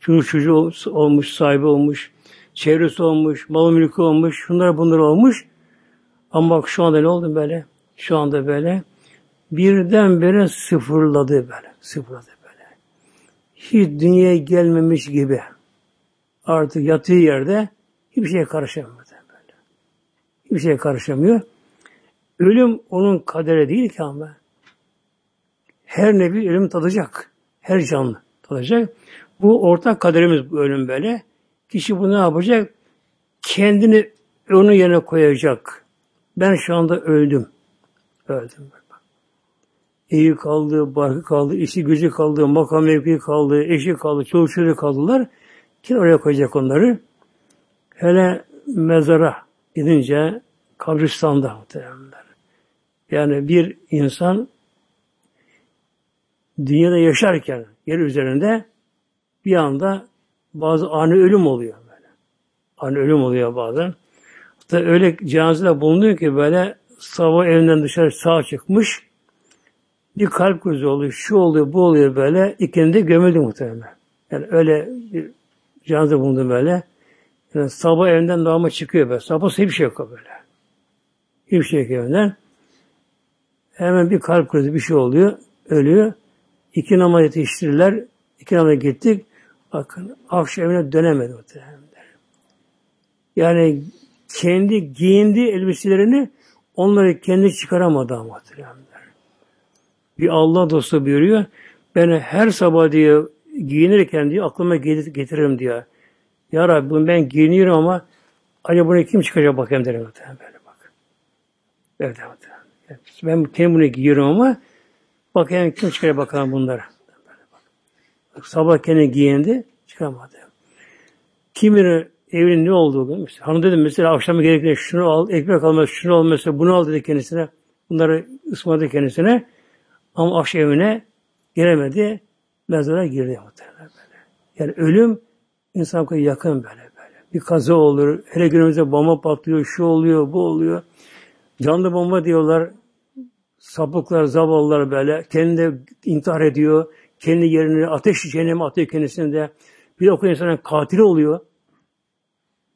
çocuk çocuğu olmuş, sahibi olmuş, çevresi olmuş, mal mülkü olmuş, şunlar bunlar olmuş. Ama bak şu anda ne oldu böyle? Şu anda böyle birdenbire sıfırladı böyle. Sıfırladı böyle. Hiç dünyaya gelmemiş gibi. Artık yattığı yerde hiçbir şeye karışamıyor böyle. Hiçbir şeye karışamıyor. Ölüm onun kaderi değil ki ama. Her nevi ölüm tadacak. Her canlı tadacak. Bu ortak kaderimiz bu ölüm böyle. Kişi bunu ne yapacak? Kendini onun yerine koyacak. Ben şu anda öldüm. Öldüm. Evi kaldı, barkı kaldı, işi gücü kaldı, makam mevki kaldı, eşi kaldı, çoluk kaldılar. Kim oraya koyacak onları? Hele mezara gidince kabristanda muhtemelenler. Yani bir insan dünyada yaşarken yer üzerinde bir anda bazı ani ölüm oluyor böyle. Ani ölüm oluyor bazen. Hatta öyle cenazeler bulunuyor ki böyle sabah evinden dışarı sağ çıkmış bir kalp krizi oluyor, şu oluyor, bu oluyor böyle. İkindi gömüldü muhtemelen. Yani öyle bir cenaze bulundu böyle. Yani sabah evinden doğma çıkıyor böyle. Sabah hiçbir şey yok böyle. Hiçbir şey yok evinden. Hemen bir kalp krizi bir şey oluyor. Ölüyor. İki namaz yetiştirirler. İki namaz gittik. Bakın akşam evine dönemedi muhtemelen. Yani kendi giyindiği elbiselerini onları kendi çıkaramadı ama muhtemelen. Bir Allah dostu buyuruyor. Ben her sabah diyor giyinirken diyor aklıma getiririm diyor. Ya Rabbi ben giyiniyorum ama acaba bunu kim çıkacak bakayım derim. Böyle bak. Evet, evet. Ben kendim bunu giyiyorum ama bakayım kim çıkacak bakalım bunlara. Sabah kendi giyindi çıkamadı. Kiminin evinin ne olduğu mesela. Hanım dedim mesela akşam gerekli şunu al, ekmek almaz, şunu al mesela, bunu al dedi kendisine. Bunları ısmarladı kendisine. Ama akşam evine giremedi. Mezara girdi muhtemelen böyle. Yani ölüm insan yakın böyle böyle. Bir kaza olur. Hele günümüzde bomba patlıyor. Şu oluyor, bu oluyor. Canlı bomba diyorlar. Sapıklar, zavallılar böyle. Kendi de intihar ediyor. Kendi yerini ateş cehenneme atıyor kendisinde. Bir okul insanın katili oluyor.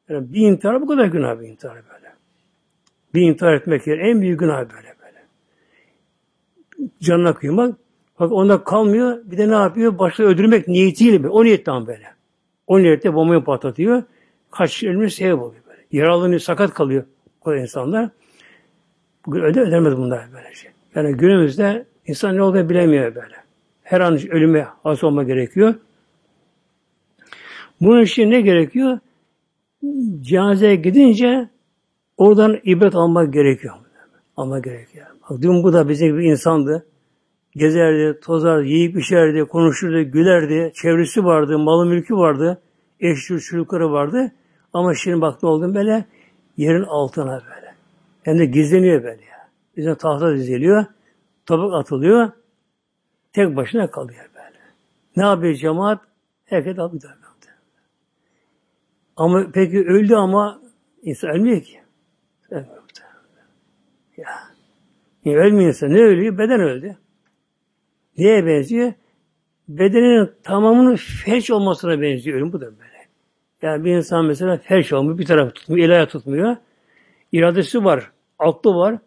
Yani bir intihar bu kadar günah bir intihar böyle. Bir intihar etmek yer en büyük günah böyle canına kıymak. Bak onda kalmıyor. Bir de ne yapıyor? Başta öldürmek niyetiyle. O niyetten böyle. O niyette bombayı patlatıyor. Kaç ölmüş sebep oluyor böyle. Yaralanıyor, sakat kalıyor o insanlar. Bugün öde ödemez bunlar böyle şey. Yani günümüzde insan ne olduğunu bilemiyor böyle. Her an ölüme hazır olma gerekiyor. Bunun için ne gerekiyor? Cenazeye gidince oradan ibret almak gerekiyor. Almak gerekiyor. Dün bu da bizim gibi insandı. Gezerdi, tozardı, yiyip içerdi, konuşurdu, gülerdi, çevresi vardı, malı mülkü vardı, eşçi çocukları vardı. Ama şimdi bak ne oldu böyle? Yerin altına böyle. Hem de gizleniyor böyle. Bizim tahta diziliyor, tabak atılıyor, tek başına kalıyor böyle. Ne yapıyor cemaat? Herkes alıp gidiyor. Ama peki öldü ama insan ölmüyor ki. Ölmüyor. Ya. Niye ölmüyorsa ne ölüyor? Beden öldü. Neye benziyor? Bedenin tamamının felç olmasına benziyor. Ölüm bu da böyle. Yani bir insan mesela felç olmuyor, bir tarafı tutmuyor, el tutmuyor. İradesi var, aklı var.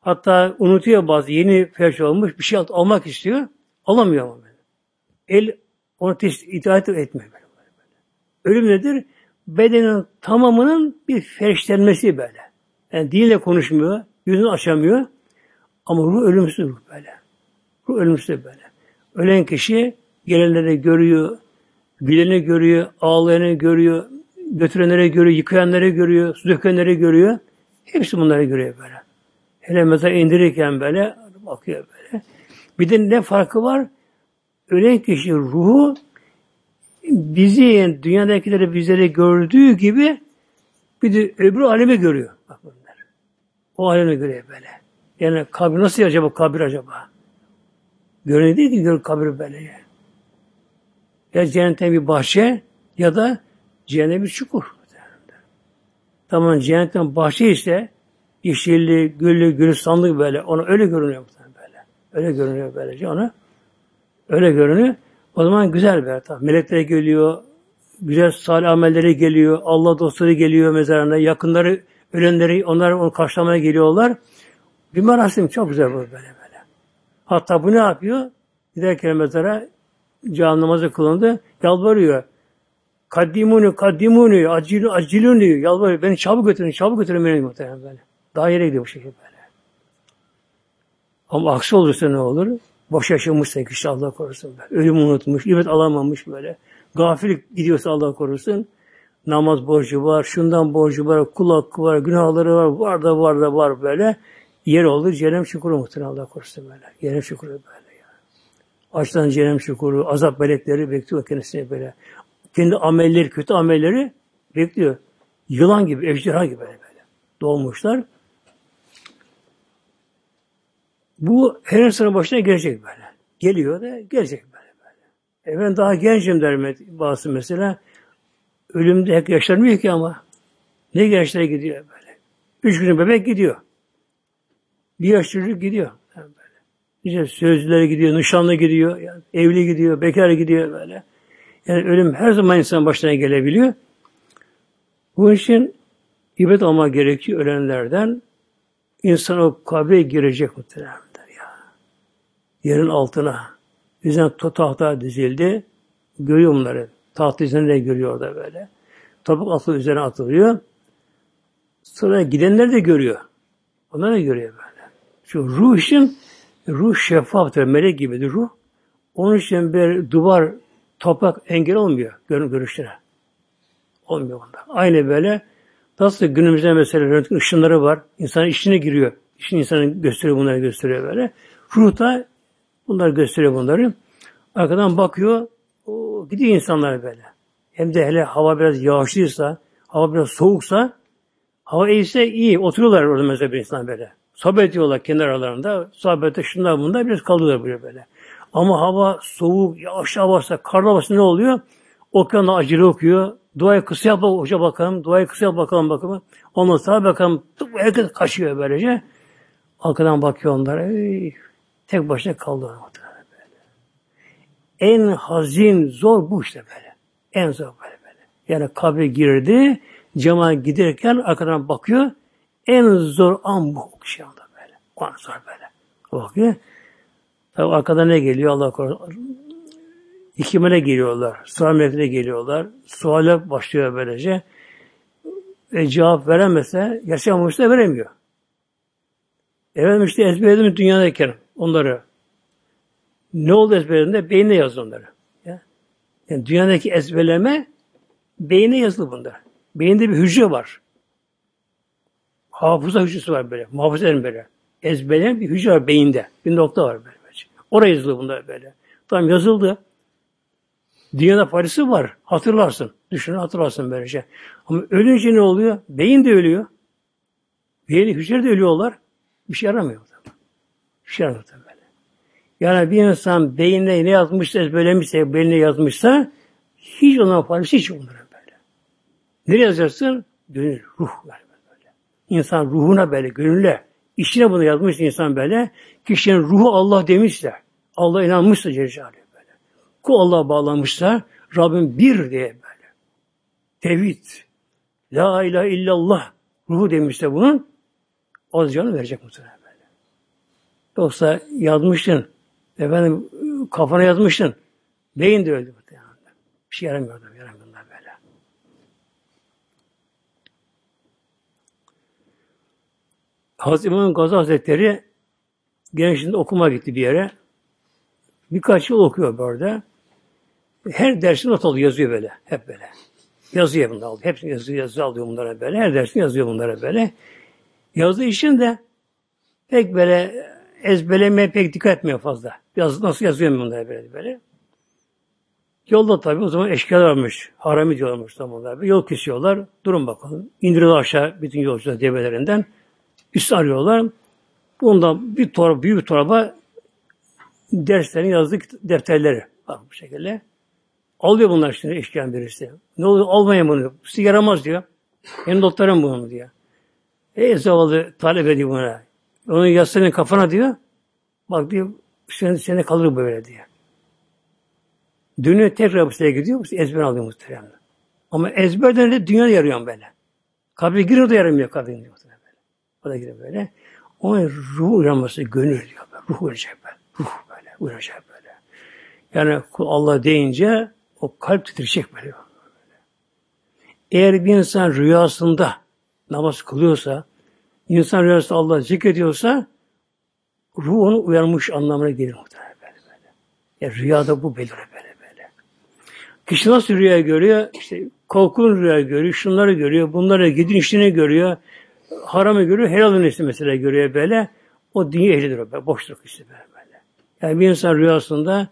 Hatta unutuyor bazı yeni felç olmuş, bir şey almak istiyor. Alamıyor ama böyle. El ona itaat etmiyor böyle. böyle. Ölüm nedir? Bedenin tamamının bir felçlenmesi böyle. Yani dille konuşmuyor, yüzünü açamıyor. Ama ruh ölümsüz böyle. Ruh ölümsüz böyle. Ölen kişi gelenleri görüyor, güleni görüyor, ağlayanı görüyor, götürenleri görüyor, yıkayanları görüyor, su dökenleri görüyor. Hepsi bunları görüyor böyle. Hele mezar indirirken böyle bakıyor böyle. Bir de ne farkı var? Ölen kişi ruhu bizi yani dünyadakileri bizleri gördüğü gibi bir de öbür alemi görüyor. Bak bunlar. O alemi görüyor böyle. Yani kabir nasıl acaba kabir acaba? Görünüyor değil ki gör kabir böyle. Ya cennetten bir bahçe ya da cehennem bir çukur. Tamam cennetten bahçe ise yeşilli, güllü, gülistanlık böyle. Ona öyle görünüyor böyle. Öyle görünüyor böylece ona. Öyle görünüyor. O zaman güzel bir tabi. Melekler geliyor, güzel salih amelleri geliyor, Allah dostları geliyor mezarına, yakınları, ölenleri, onlar onu karşılamaya geliyorlar. Bir merasim çok güzel bu böyle böyle. Hatta bu ne yapıyor? Giderken mezara can namazı kılındı, yalvarıyor. Kaddimuni, kaddimuni, acil, acilun diyor. Yalvarıyor. Beni çabuk götürün, çabuk götürün beni muhtemelen böyle. Daha yere gidiyor bu şekilde böyle. Ama aksi olursa ne olur? Boş yaşamışsa kişi Allah korusun. Böyle. Ölüm unutmuş, ibret alamamış böyle. Gafil gidiyorsa Allah korusun. Namaz borcu var, şundan borcu var, kul hakkı var, günahları var, var da var da var böyle. Yer oldu cehennem çukuru muhtemelen Allah korusun böyle. Cehennem çukuru böyle. Yani. Açtan cehennem çukuru, azap melekleri bekliyor kendisine böyle. Kendi amelleri, kötü amelleri bekliyor. Yılan gibi, ejderha gibi böyle. böyle. Doğmuşlar. Bu her insanın başına gelecek böyle. Geliyor da gelecek böyle böyle. E ben daha gencim der bazı mesela. Ölümde hep yaşlanmıyor ki ama. Ne gençlere gidiyor böyle. Üç gün bebek gidiyor. Bir yaş çocuk gidiyor. Yani böyle. İşte sözlüleri gidiyor, nişanlı gidiyor, yani evli gidiyor, bekar gidiyor böyle. Yani ölüm her zaman insan başına gelebiliyor. Bu için ibret olmak gerekiyor ölenlerden. İnsan o kabre girecek muhtemelen yerin altına. Üzerine tahta dizildi. Görüyor bunları. Tahta üzerinde görüyor da böyle. Topuk atı üzerine atılıyor. Sonra gidenler de görüyor. Onlar da görüyor böyle. Şu ruh için ruh şeffaftır. Melek gibidir ruh. Onun için bir duvar, toprak engel olmuyor görün görüşlere. Olmuyor bunda. Aynı böyle nasıl günümüzde mesela röntgen ışınları var. İnsanın içine giriyor. İçin insanın gösteriyor bunları gösteriyor böyle. Ruh da Bunlar gösteriyor bunları. Arkadan bakıyor, o, gidiyor insanlar böyle. Hem de hele hava biraz yağışlıysa, hava biraz soğuksa, hava iyiyse iyi. Oturuyorlar orada mesela bir insan böyle. Sohbet ediyorlar kenar aralarında. Sohbette şunlar bunlar biraz kalıyorlar böyle böyle. Ama hava soğuk, yağışlı havası, karlı havası ne oluyor? Okyanla acele okuyor. Duayı kısa yap hoca bakalım. Duayı kısa yap bakalım bakalım. Ondan sonra bakalım. Herkes kaçıyor böylece. Arkadan bakıyor onlara. Ey, Tek başına kaldı. En hazin, zor bu işte böyle. En zor böyle böyle. Yani kabre girdi, cama giderken arkadan bakıyor. En zor an bu kişi anda böyle. O an zor böyle. Bakıyor. Tabi arkadan ne geliyor Allah korusun. İki melek geliyorlar. Sual melekleri geliyorlar. Suale başlıyor böylece. E, cevap veremezse, yaşamamışsa veremiyor. Efendim işte ezberledim dünyadayken onları. Ne oldu ezberinde? Beyne yazdı onları. Ya. Yani dünyadaki ezberleme beyne yazılı bunlar. Beyinde bir hücre var. Hafıza hücresi var böyle. Muhafaza eden böyle. Ezberleyen bir hücre var beyinde. Bir nokta var böyle. Oraya yazılı bunlar böyle. Tamam yazıldı. Dünyada faydası var. Hatırlarsın. Düşün hatırlarsın böylece. Ama ölünce ne oluyor? Beyin de ölüyor. Beyin hücre de ölüyorlar. Bir şey yaramıyor. Bir şey yaramıyor böyle. Yani bir insan beyinde ne yazmışsa, ezberlemişse, beynine yazmışsa hiç ona faydası hiç onlara böyle. Nereye yazarsın? Gönül, ruh böyle. İnsan ruhuna böyle, gönülle. İçine bunu yazmış insan böyle. Kişinin ruhu Allah demişse, Allah inanmışsa Celle böyle. Kul Allah'a bağlanmışsa, Rabbim bir diye böyle. Tevhid. La ilahe illallah. Ruhu demişse bunun, o canı verecek muhtemelen böyle. Yoksa yazmışsın, efendim kafana yazmışsın, beyin de öldü muhtemelen. Bir şey yaramıyor da, yaramıyor böyle. Hazreti İmam Gazi Hazretleri gençliğinde okuma gitti bir yere. Birkaç yıl okuyor böyle. Her dersin not alıyor, yazıyor böyle. Hep böyle. Yazıyor bunları alıyor. Hepsini yazıyor, yazıyor alıyor bunlara böyle. Her dersini yazıyor bunlara böyle. Yazdığı için de pek böyle ezberlemeye pek dikkat etmiyor fazla. Yaz, nasıl yazıyor bunları böyle böyle. Yolda tabii o zaman eşkıyalar varmış. Harami diyorlarmış zamanlar. Yol kesiyorlar. Durun bakalım. İndiriyorlar aşağı bütün yolcular develerinden. Üst arıyorlar. Bundan bir torba, büyük bir torba derslerin yazdık defterleri var bu şekilde. Alıyor bunlar şimdi eşkıyan birisi. Ne oluyor? Almayın bunu. Size yaramaz diyor. Benim doktorum bunu diyor. Ey zavallı talep ediyor buna. Onun yastığının kafana diyor. Bak diyor sen, seni kalır böyle diye. Dünya tekrar bu sene gidiyor. Ezber alıyor muhtemelen. Ama ezberden de dünya yarıyor böyle. Kabre giriyor da yaramıyor kabre giriyor. Böyle. O da giriyor böyle. Onun ruh uyanması, gönül diyor. Ruh uyanacak böyle. Ruh böyle, uyanacak böyle. Yani Allah deyince o kalp titrecek böyle. Eğer bir insan rüyasında namaz kılıyorsa, insan rüyasında Allah zikrediyorsa, ruh onu uyanmış anlamına gelir muhtemelen böyle böyle. Yani rüyada bu belirli böyle böyle. Kişi nasıl rüya görüyor? İşte korkulu rüya görüyor, şunları görüyor, bunları gidin işini görüyor, haramı görüyor, helalın işte mesela görüyor böyle. O dünya ehlidir o böyle, boşluk işte böyle. Yani bir insan rüyasında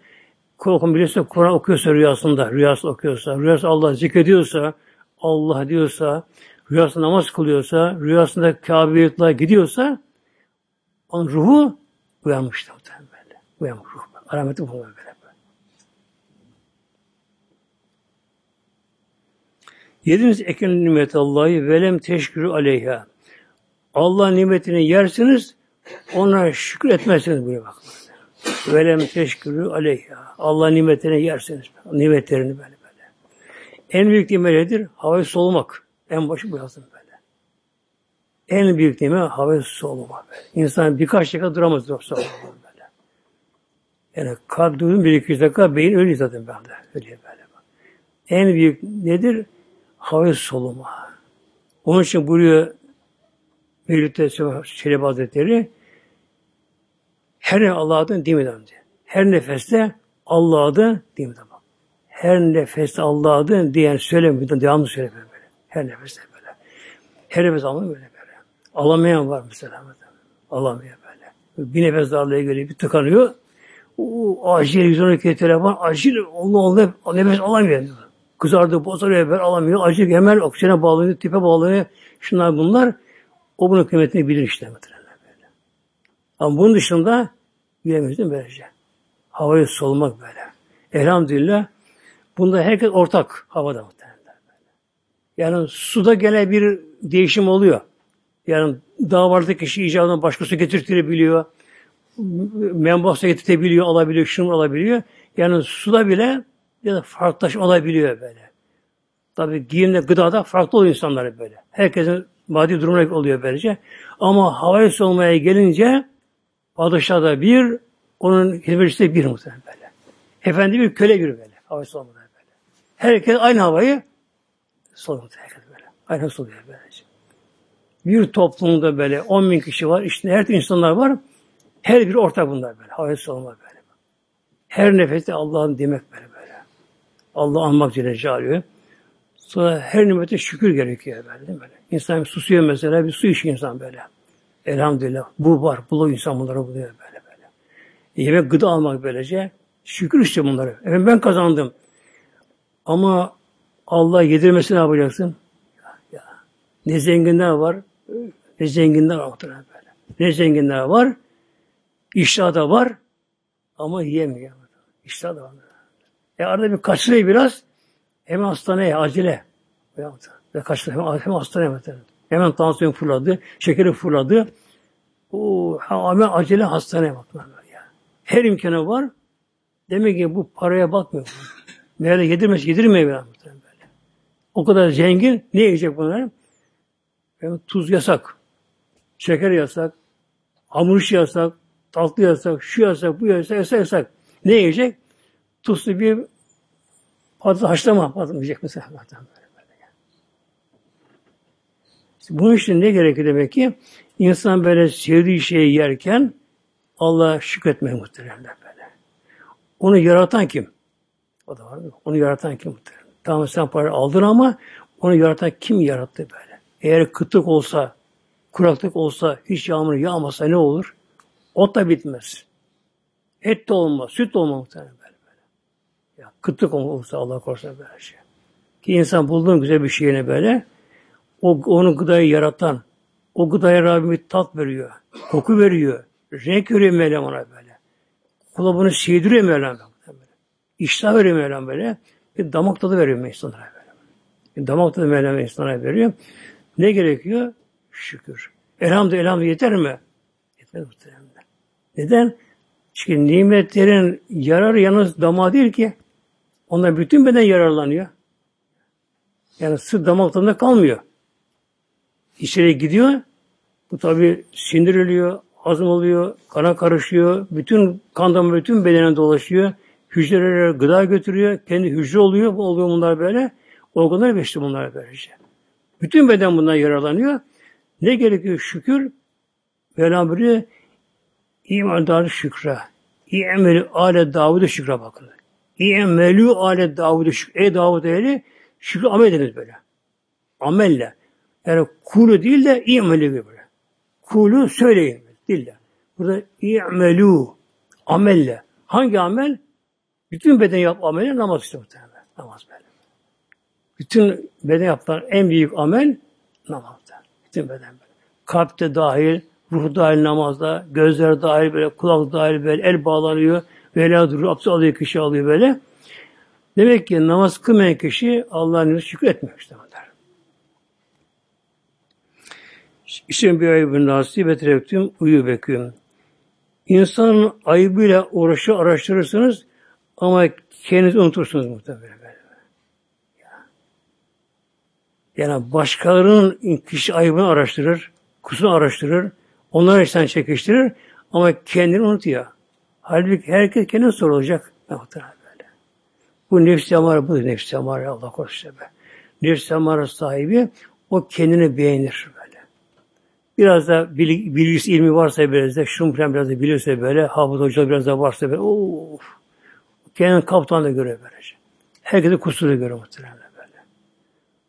korkun bilirse Kur'an okuyorsa rüyasında, rüyası okuyorsa, rüyası Allah zikrediyorsa, Allah diyorsa, rüyasında namaz kılıyorsa, rüyasında Kabe'ye gidiyorsa, onun ruhu muhtemelen böyle. Uyanmış ruh. Alameti bu böyle. Yediniz eken nimet Allah'ı velem teşkürü aleyha. Allah nimetini yersiniz, ona şükür etmezsiniz buraya bak. Velem teşkürü aleyha. Allah nimetini yersiniz. Nimetlerini böyle böyle. En büyük nimet nedir? Havayı solumak. En başı bu yazın böyle. En büyük nimet havayı solumak. İnsan birkaç dakika duramaz böyle. Yani kalp durdum bir iki dakika beyin ölüyor zaten bende. Öyle böyle. En büyük nedir? Havayı soluma. Onun için buyuruyor Mevlüt'te Çelebi Hazretleri her Allah adını değil mi. Her nefeste Allah adı değil mi. Her nefeste Allah adı diyen söylemiyor. Devamlı söylemiyor böyle. Her nefeste böyle. Her nefes almıyor böyle böyle. Alamayan var mesela. Alamıyor böyle. Bir nefes darlığa geliyor, bir tıkanıyor. O acil 112 telefon, acil Allah Allah nefes alamıyor. Kızardı, bozarıyor, ben alamıyor. Acil hemen oksijene bağlanıyor, tipe bağlanıyor. Şunlar bunlar. O bunun kıymetini bilir işte. Böyle. Ama bunun dışında bilemez değil mi böylece? Havayı solmak böyle. Elhamdülillah bunda herkes ortak havada muhtemelen. Yani suda gene bir değişim oluyor. Yani vardı kişi icabına başka su getirtirebiliyor. Menbasa getirtebiliyor, alabiliyor, şunu alabiliyor. Yani suda bile ya da farklılaş olabiliyor böyle. Tabi giyimde, gıdada farklı oluyor insanlar böyle. Herkesin maddi durumuna oluyor böylece. Ama havayı olmaya gelince padişah bir, onun hizmetçisi de bir muhtemelen böyle. Efendi bir köle bir böyle. Havayı olmaya böyle. Herkes aynı havayı soluyor herkes böyle. Aynı soluyor böylece. Bir toplumda böyle 10 bin kişi var. İşte her türlü insanlar var. Her biri ortak bunlar böyle. Havayı olma böyle. Her nefeste Allah'ın demek böyle böyle. Allah anmak Celle Celaluhu. Sonra her nimete şükür gerekiyor mi? Böyle. İnsan susuyor mesela, bir su içiyor insan böyle. Elhamdülillah. Bu var. Buluyor insan bunları buluyor böyle böyle. Yemek gıda almak böylece. Şükür işte bunları. Efendim ben kazandım. Ama Allah yedirmesi ne yapacaksın? Ya, ya. Ne zenginler var, ne zenginler var böyle. Ne zenginler var, iştah da var ama yiyemiyor. İştah da var. E arada bir kaçırıyor biraz. Hemen hastaneye acile. Ve kaçırıyor. Hemen, hemen hastaneye. Hemen tansiyon fırladı. Şekeri fırladı. O hemen acele hastaneye baktılar. Ya. Her imkanı var. Demek ki bu paraya bakmıyor. Meğer yedirmez, yedirmiyor böyle. O kadar zengin. Ne yiyecek bunlar? Yani tuz yasak. Şeker yasak. Hamur işi yasak. Tatlı yasak. Şu yasak, bu yasak, yasak, yasak. Ne yiyecek? tuzlu bir fazla haşlama fazla yiyecek mesela. İşte bunun için ne gerekir demek ki? İnsan böyle sevdiği şeyi yerken Allah'a şükretmeye muhtemelen böyle. Onu yaratan kim? O da var mı? Onu yaratan kim muhtemelen? Tamam sen para aldın ama onu yaratan kim yarattı böyle? Eğer kıtlık olsa, kuraklık olsa, hiç yağmur yağmasa ne olur? Ot da bitmez. Et de olmaz, süt de olmaz muhtemelen. Kıtlık olursa Allah korusun böyle şey. Ki insan bulduğun güzel bir şeyine böyle o, onu gıdayı yaratan o gıdaya Rabbim bir tat veriyor. Koku veriyor. Renk veriyor Mevlam ona böyle. Kula bunu sevdiriyor Mevlam. İştah veriyor Mevlam böyle. Bir damak tadı veriyor insanlara böyle. Bir damak tadı Mevlam insanlara veriyor. Ne gerekiyor? Şükür. Elhamdülillah, elhamdülillah yeter mi? Yetmez muhtemelen. Neden? Çünkü nimetlerin yararı yalnız damağı değil ki. Ondan bütün beden yararlanıyor. Yani sırf damak tadında kalmıyor. İçeri gidiyor. Bu tabi sindiriliyor, hazım oluyor, kana karışıyor. Bütün kan damarı bütün bedene dolaşıyor. Hücrelere gıda götürüyor. Kendi hücre oluyor. Bu oluyor bunlar böyle. Organlar beşli bunlar böylece. Bütün beden bundan yararlanıyor. Ne gerekiyor? Şükür. Buyuruyor. İmandarı şükre. İ'meli ale Davud'u şükre bakın. İ'meli ale Davud'u şükre. Ey Davud ehli şükür amel ediniz böyle. Amelle. Yani kulu değil de i'meli gibi böyle. Kulu söyleyin. Dille. Burada i'melu. Amelle. Hangi amel? Bütün beden yap ameli namaz işte muhtemelen. Namaz böyle. Bütün beden yapılan en büyük amel namazda. Bütün beden böyle. Kalpte dahil, ruh dahil namazda, gözler dahil böyle, kulak dahil böyle, el bağlanıyor, vela duruyor, abdest alıyor kişi alıyor böyle. Demek ki namaz kılmayan kişi Allah'ın şükür etmiyor işte. İşin bir ayıbın nasi ve terektüm uyu beküm. İnsanın ayıbıyla uğraşı araştırırsınız ama kendinizi unutursunuz muhtemelen. Yani başkalarının kişi ayıbını araştırır, kusurunu araştırır, onlara işten çekiştirir ama kendini unutuyor. Halbuki herkes kendine sorulacak. Böyle. Bu nefsi amara, bu nefsi amara Allah korusun be. Nefsi amara sahibi o kendini beğenir böyle. Biraz da bilgisi ilmi varsa biraz da şunu falan biraz da biliyorsa böyle, hafız hoca biraz da varsa böyle, of, kendini kaptan da görüyor böylece. Herkese kusuru görüyor muhtemelen.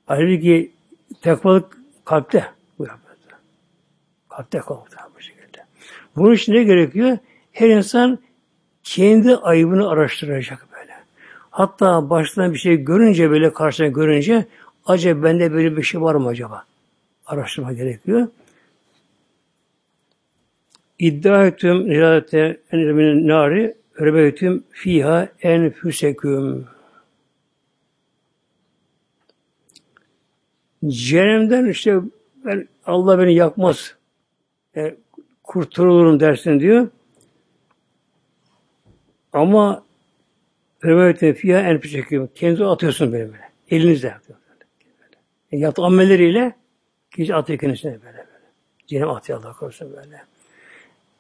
Halbuki takvalık kalpte. Bu Kalpte kalpte bu şekilde. Bunun için ne gerekiyor? Her insan kendi ayıbını araştıracak böyle. Hatta baştan bir şey görünce böyle karşısına görünce acaba bende böyle bir şey var mı acaba? Araştırma gerekiyor. İddia ettim iradete en nari örebeytüm fiha en füseküm. Cehennemden işte ben, Allah beni yakmaz. E, kurtulurum dersin diyor. Ama Ömer'te fiyah en çekiyor. Kendinizi atıyorsun böyle böyle. Elinizle atıyor. E, yaptığı amelleriyle kişi atıyor kendisine böyle böyle. Cehennem atıyor Allah korusun böyle.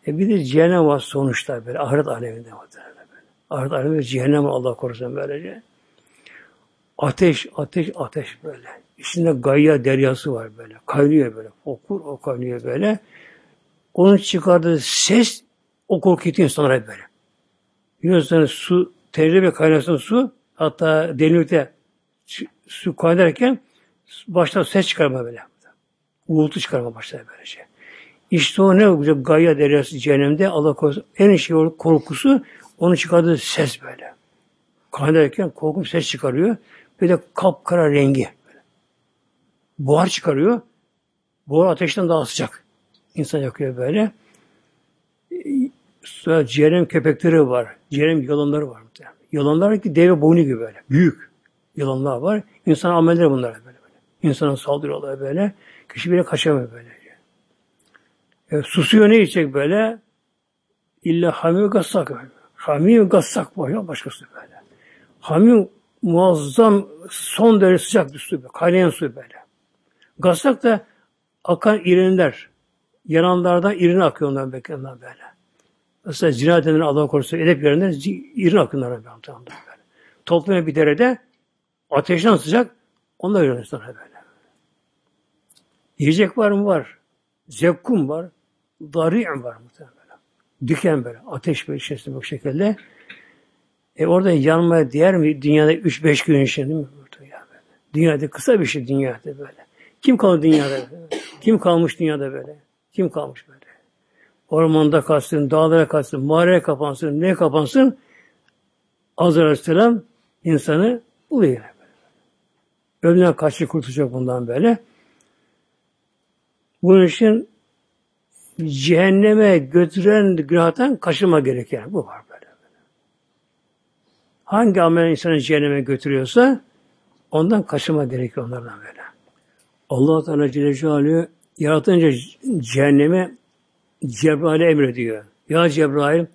E bir de cehennem var sonuçta böyle. Ahiret aleminde var böyle. Ahiret aleminde cehennem var Allah korusun böylece. Ateş, ateş, ateş böyle. İçinde gayya deryası var böyle. Kaynıyor böyle. Okur, o kaynıyor böyle. Onun çıkardığı ses o korkutuyor insanlara böyle. Biliyorsunuz su, tecrübe kaynasın su, hatta derinlikte su kaynarken başta ses çıkarma böyle. Uğultu çıkarma başlar böylece. İşte o ne olacak? Gayya deryası cehennemde Allah korusun. En şey korkusu onun çıkardığı ses böyle. Kaynarken korkunç ses çıkarıyor. Bir de kapkara rengi. Buhar çıkarıyor. Buhar ateşten daha sıcak. İnsan yakıyor böyle. Sonra cehennem köpekleri var. Cehennem yılanları var. Yılanlar ki deve boynu gibi böyle. Büyük yılanlar var. İnsan amelleri bunlar böyle. böyle. İnsana saldırıyorlar böyle. Kişi bile kaçamıyor böyle. E, susuyor ne içecek böyle? İlla hamim gassak. Hamim gassak bu. Başkası böyle. Hamim muazzam son derece sıcak bir su. Kaynayan su böyle. Gazsak da akan irinler. Yananlardan irin akıyor ondan beklenler böyle. Mesela cinayet edenler Allah korusun edep yerinden irin akıyor onlara böyle. Toplayan bir derede ateşten sıcak onlar yürüyor sonra böyle. Yiyecek var mı? Var. Zekkum var. Dari'm var muhtemelen böyle. Diken böyle. Ateş böyle içerisinde bu şekilde. E orada yanmaya değer mi? Dünyada 3-5 gün için değil mi? Dünyada kısa bir şey dünyada böyle. Kim kaldı dünyada? Kim kalmış dünyada böyle? Kim kalmış böyle? Ormanda kalsın, dağlara kalsın, mağaraya kapansın, ne kapansın? Azrail Aleyhisselam insanı buluyor. Ölümden kaçı kurtulacak bundan böyle. Bunun için cehenneme götüren günahtan kaçınma gerekiyor. Bu var böyle. Hangi amel insanı cehenneme götürüyorsa ondan kaçınma gerekiyor onlardan böyle. Allah Teala Celle Celaluhu yaratınca cehenneme Cebrail'e emrediyor. Ya Cebrail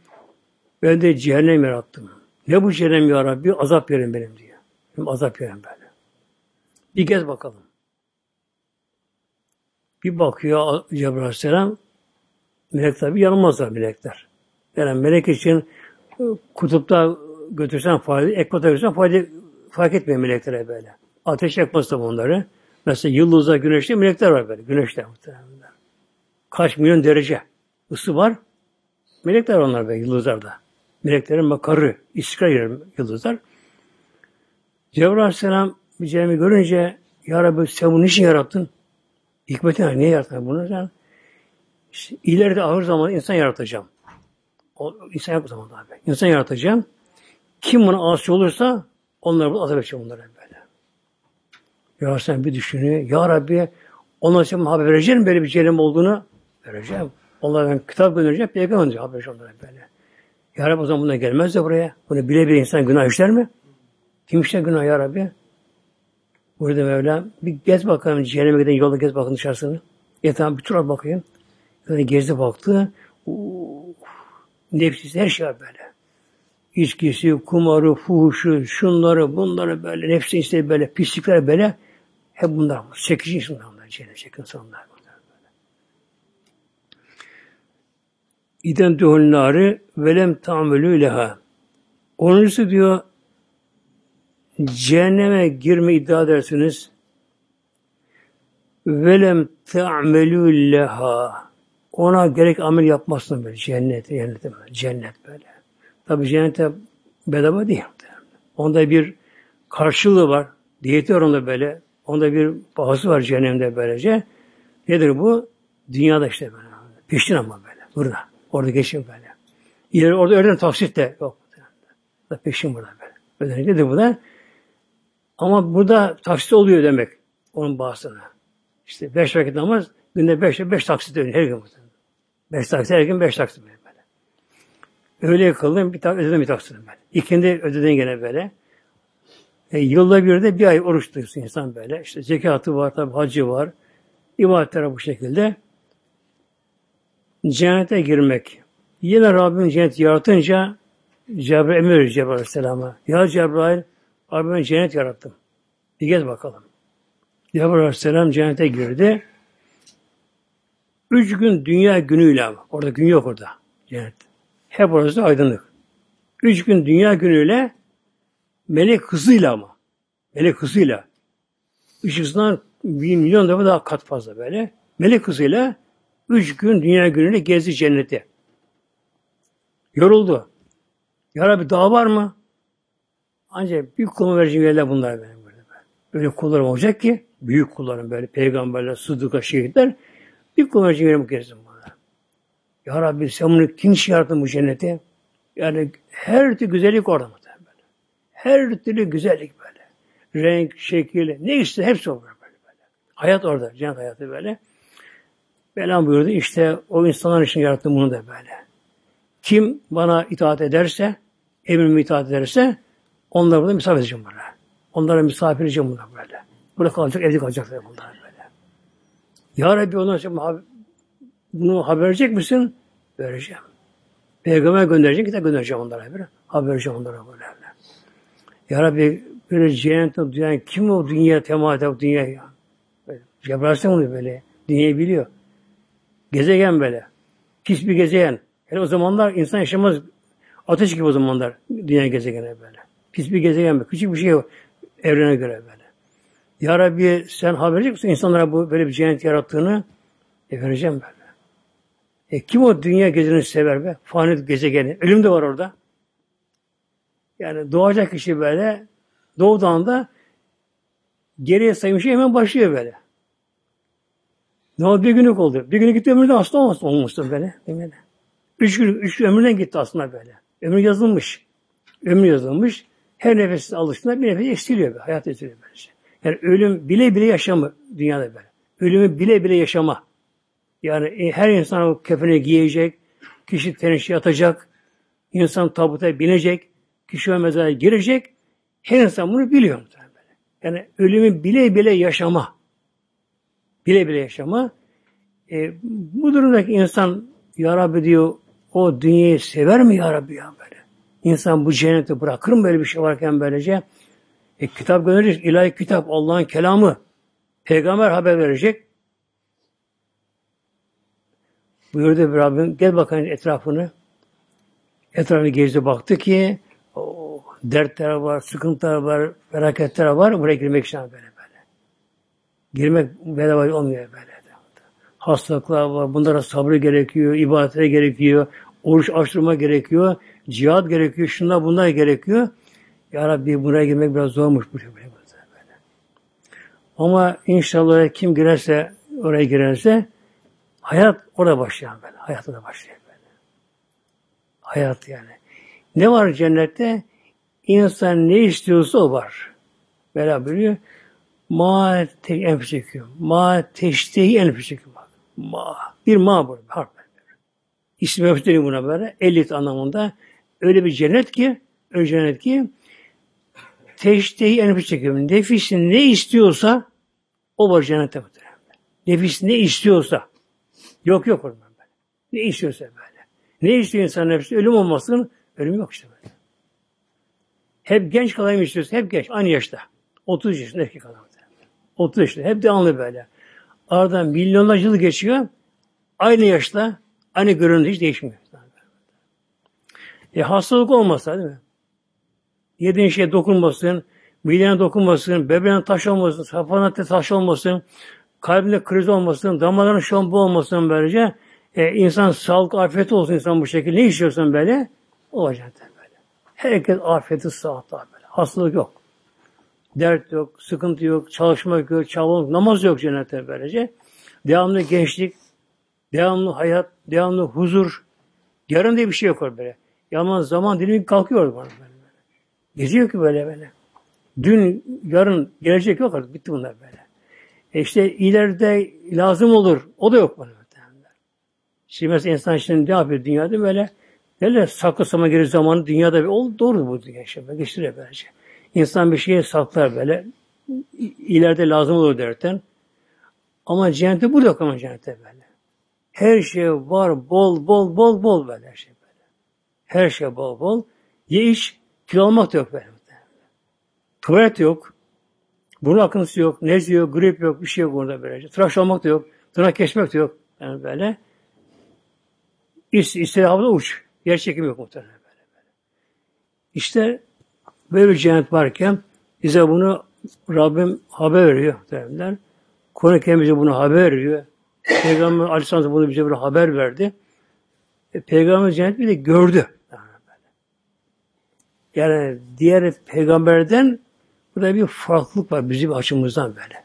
ben de cehennem yarattım. Ne bu cehennem ya Rabbi? Azap verin benim diyor. Benim azap verin böyle. Bir gez bakalım. Bir bakıyor Cebrail Aleyhisselam melek tabi yanılmazlar melekler. Yani melek için e, kutupta götürsen fayda, ekvata götürsen fayda fark etmiyor meleklere böyle. Ateş yakmaz da bunları. Mesela yıldızda, güneşte melekler var böyle. Güneşte muhtemelen. Kaç milyon derece ısı var. Melekler onlar böyle yıldızlarda. Meleklerin makarı, istikrar yıldızlar. Cebrail Aleyhisselam cehennemi görünce Ya Rabbi sen bunu niçin yarattın? Hikmetine niye yarattın bunu? Yani, işte, ileride ağır zaman insan yaratacağım. O, insan yok zaman abi. İnsan yaratacağım. Kim buna asi olursa onları bu azap edeceğim onlara böyle. Ya sen bir düşünüyor. Ya Rabbi onlara sen haber vereceğim böyle bir cehennem olduğunu vereceğim. Onlara kitap göndereceğim. Peygamber haber vereceğim onlara böyle. Ya Rabbi o zaman bunlar gelmez de buraya. Bunu bile bile insan günah işler mi? Kim işler günah ya Rabbi? Burada Mevla bir gez bakalım cehenneme giden yolda gez bakın dışarısını. Yatağın bir tur bakayım. Yani gezdi baktı. Uf, her şey var böyle. İçkisi, kumarı, fuhuşu, şunları, bunları böyle, nefsi istedi böyle, pislikler böyle. Hep bunlar. Çekici insanlar. Cennet çekin insanlar bunlar. Böyle. İden duhul velem tamelü leha. Onuncusu diyor cehenneme girme iddia edersiniz. Velem te'amelü leha. Ona gerek amel yapmazsın böyle cennet, cennet, cennet böyle. Tabi cennete bedava değil. Onda bir karşılığı var. Diyeti var onda böyle. Onda bir pahası var cehennemde böylece. Nedir bu? Dünyada işte böyle. Peşin ama böyle. Burada. Orada geçin böyle. İleri orada öğrenen taksit de yok. Peşin burada böyle. Ödenir nedir bu da? Ama burada taksit oluyor demek. Onun bahsine. İşte beş vakit namaz günde beş, beş taksit ödeniyor. Her gün. Beş taksit, her gün beş taksit böyle. Öyle kıldım, bir taksit ödedim bir taksit böyle. İkindi ödedin gene böyle. E, yılda bir de bir ay oruç tutuyorsun insan böyle. İşte zekatı var, tabi hacı var. İbadetler bu şekilde. Cennete girmek. Yine Rabbim cennet yaratınca Cebrail emir Cebrail Aleyhisselam'a. Ya Cebrail, abi ben cennet yarattım. Bir gez bakalım. Cebrail Aleyhisselam cennete girdi. Üç gün dünya günüyle orada gün yok orada cennet. Hep orası aydınlık. Üç gün dünya günüyle melek hızıyla ama. Melek hızıyla. Işık hızından bin milyon defa daha kat fazla böyle. Melek hızıyla üç gün dünya günüyle gezdi cenneti. Yoruldu. Ya Rabbi daha var mı? Ancak büyük kuluma vereceğim yerler bunlar benim böyle. Böyle kullarım olacak ki büyük kullarım böyle peygamberler, sıddıka, şehitler büyük kuluma vereceğim yerler gezdim bana. Ya Rabbi sen bunu kim yarattın bu cenneti? Yani her türlü güzellik orada mı? Her türlü güzellik böyle. Renk, şekil, ne işte hepsi orada böyle, böyle. Hayat orada, cennet hayatı böyle. Belam buyurdu işte o insanlar için yarattım bunu da böyle. Kim bana itaat ederse, emrime itaat ederse onları burada misafir edeceğim burada. Onlara misafir edeceğim burada böyle. Burada kalacak, evde kalacaklar bunlar böyle. Ya Rabbi ondan sonra bunu haber verecek misin? Vereceğim. Peygamber göndereceğim, kitap göndereceğim onlara. Bir. Haber vereceğim onlara böyle. Ya Rabbi böyle cehennette duyan kim o dünya temat dünya ya? Cebrail Aleyhisselam böyle. Dünyayı biliyor. Gezegen böyle. Pis bir gezegen. Yani o zamanlar insan yaşamaz. Ateş gibi o zamanlar dünya gezegeni böyle. Pis bir gezegen böyle. Küçük bir şey yok. Evrene göre böyle. Ya Rabbi sen haber verecek misin insanlara bu böyle bir cennet yarattığını? E vereceğim böyle. E kim o dünya gezegenini sever be? Fani gezegeni. Ölüm de var orada. Yani doğacak kişi böyle doğduğunda da geriye saymış hemen başlıyor böyle. Ne oldu? Bir günlük oldu. Bir günlük gitti ömründen hasta olmasın olmuştu böyle. Mi? Üç gün, üç ömründen gitti aslında böyle. Ömrü yazılmış. Ömrü yazılmış. Her nefes alışında bir nefes eksiliyor böyle. Hayat eksiliyor böylece. Yani ölüm bile bile yaşama dünyada böyle. Ölümü bile bile yaşama. Yani e, her insan o kefeni giyecek, kişi tenişe yatacak, insan tabuta binecek, kişi o mezara girecek. Her insan bunu biliyor. Yani ölümü bile bile yaşama. Bile bile yaşama. E, bu durumdaki insan Ya Rabbi diyor o dünyayı sever mi Ya Rabbi ya böyle? İnsan bu cenneti bırakır mı böyle bir şey varken böylece? E, kitap gönderecek, ilahi kitap, Allah'ın kelamı. Peygamber haber verecek. Buyurdu bir Rabbim, gel bakayım etrafını. Etrafını gezdi baktı ki o, dertler var, sıkıntılar var, felaketler var. Buraya girmek için böyle. Girmek bedava olmuyor böyle. Hastalıklar var. Bunlara sabrı gerekiyor, ibadete gerekiyor, oruç açtırma gerekiyor, cihat gerekiyor, şunlar bunlar gerekiyor. Ya Rabbi buraya girmek biraz zormuş. Buraya, böyle. Ama inşallah kim girerse, oraya girerse hayat orada başlıyor böyle. Hayatı da başlıyor böyle. Hayat yani. Ne var cennette? İnsan ne istiyorsa o var. Böyle buyuruyor. Ma te çekiyor. Ma teştehi çekiyor. Ma. Bir ma bu. Harf. İsmi öfteni buna böyle. Elit anlamında. Öyle bir cennet ki öyle cennet ki teştehi enfi çekiyor. Nefisin ne istiyorsa o var cennette. Nefis ne istiyorsa. Yok yok orada böyle. Ne istiyorsa böyle. Ne istiyor insan nefsi? Ölüm olmasın. Ölüm yok işte böyle. Hep genç kalayım istiyorsun. Hep genç. Aynı yaşta. 30 yaşında erkek adam. 30 yaşında. Hep devamlı böyle. Aradan milyonlarca yıl geçiyor. Aynı yaşta, aynı görünümde hiç değişmiyor. E hastalık olmasa değil mi? Yediğin şeye dokunmasın, midene dokunmasın, bebeğine taş olmasın, safana taş olmasın, kalbinde kriz olmasın, damarlarına şampu olmasın böylece. E, insan sağlık, afiyet olsun insan bu şekilde. Ne istiyorsan böyle, olacak böyle. Herkes afiyeti, sağlıkta böyle. Hastalık yok. Dert yok, sıkıntı yok, çalışmak yok, çaba namaz yok cennette böylece. Devamlı gençlik, devamlı hayat, devamlı huzur. Yarın diye bir şey yok böyle. Yalnız zaman dilimi kalkıyor bana böyle. Geziyor ki böyle böyle. Dün, yarın, gelecek yok artık. Bitti bunlar böyle. E işte ileride lazım olur. O da yok bana. Şimdi mesela insan şimdi ne yapıyor dünyada böyle derler saklı sama geri zamanı dünyada bir ol doğru bu dünya işte geçiriyor böylece. İnsan bir şeye saklar böyle ileride lazım olur derken ama cennette burada yok ama cennette böyle. Her şey var bol bol bol bol böyle her şey böyle. Her şey bol bol. Ye iş kilo almak da yok böyle. Tuvalet yok. Burun akıntısı yok. Nezle yok. Grip yok. Bir şey yok burada böylece. Tıraş olmak da yok. Tırnak kesmek de yok. Yani böyle. İst, istediği havada uç. Yer çekimi yok muhtemelen böyle, böyle. İşte böyle bir cennet varken bize bunu Rabbim haber veriyor muhtemelen. Kur'an-ı bize bunu haber veriyor. Peygamber Aleyhisselam bunu bize bir haber verdi. E, Peygamber cennet bir de gördü. Yani diğer peygamberden Burada bir farklılık var bizim açımızdan böyle.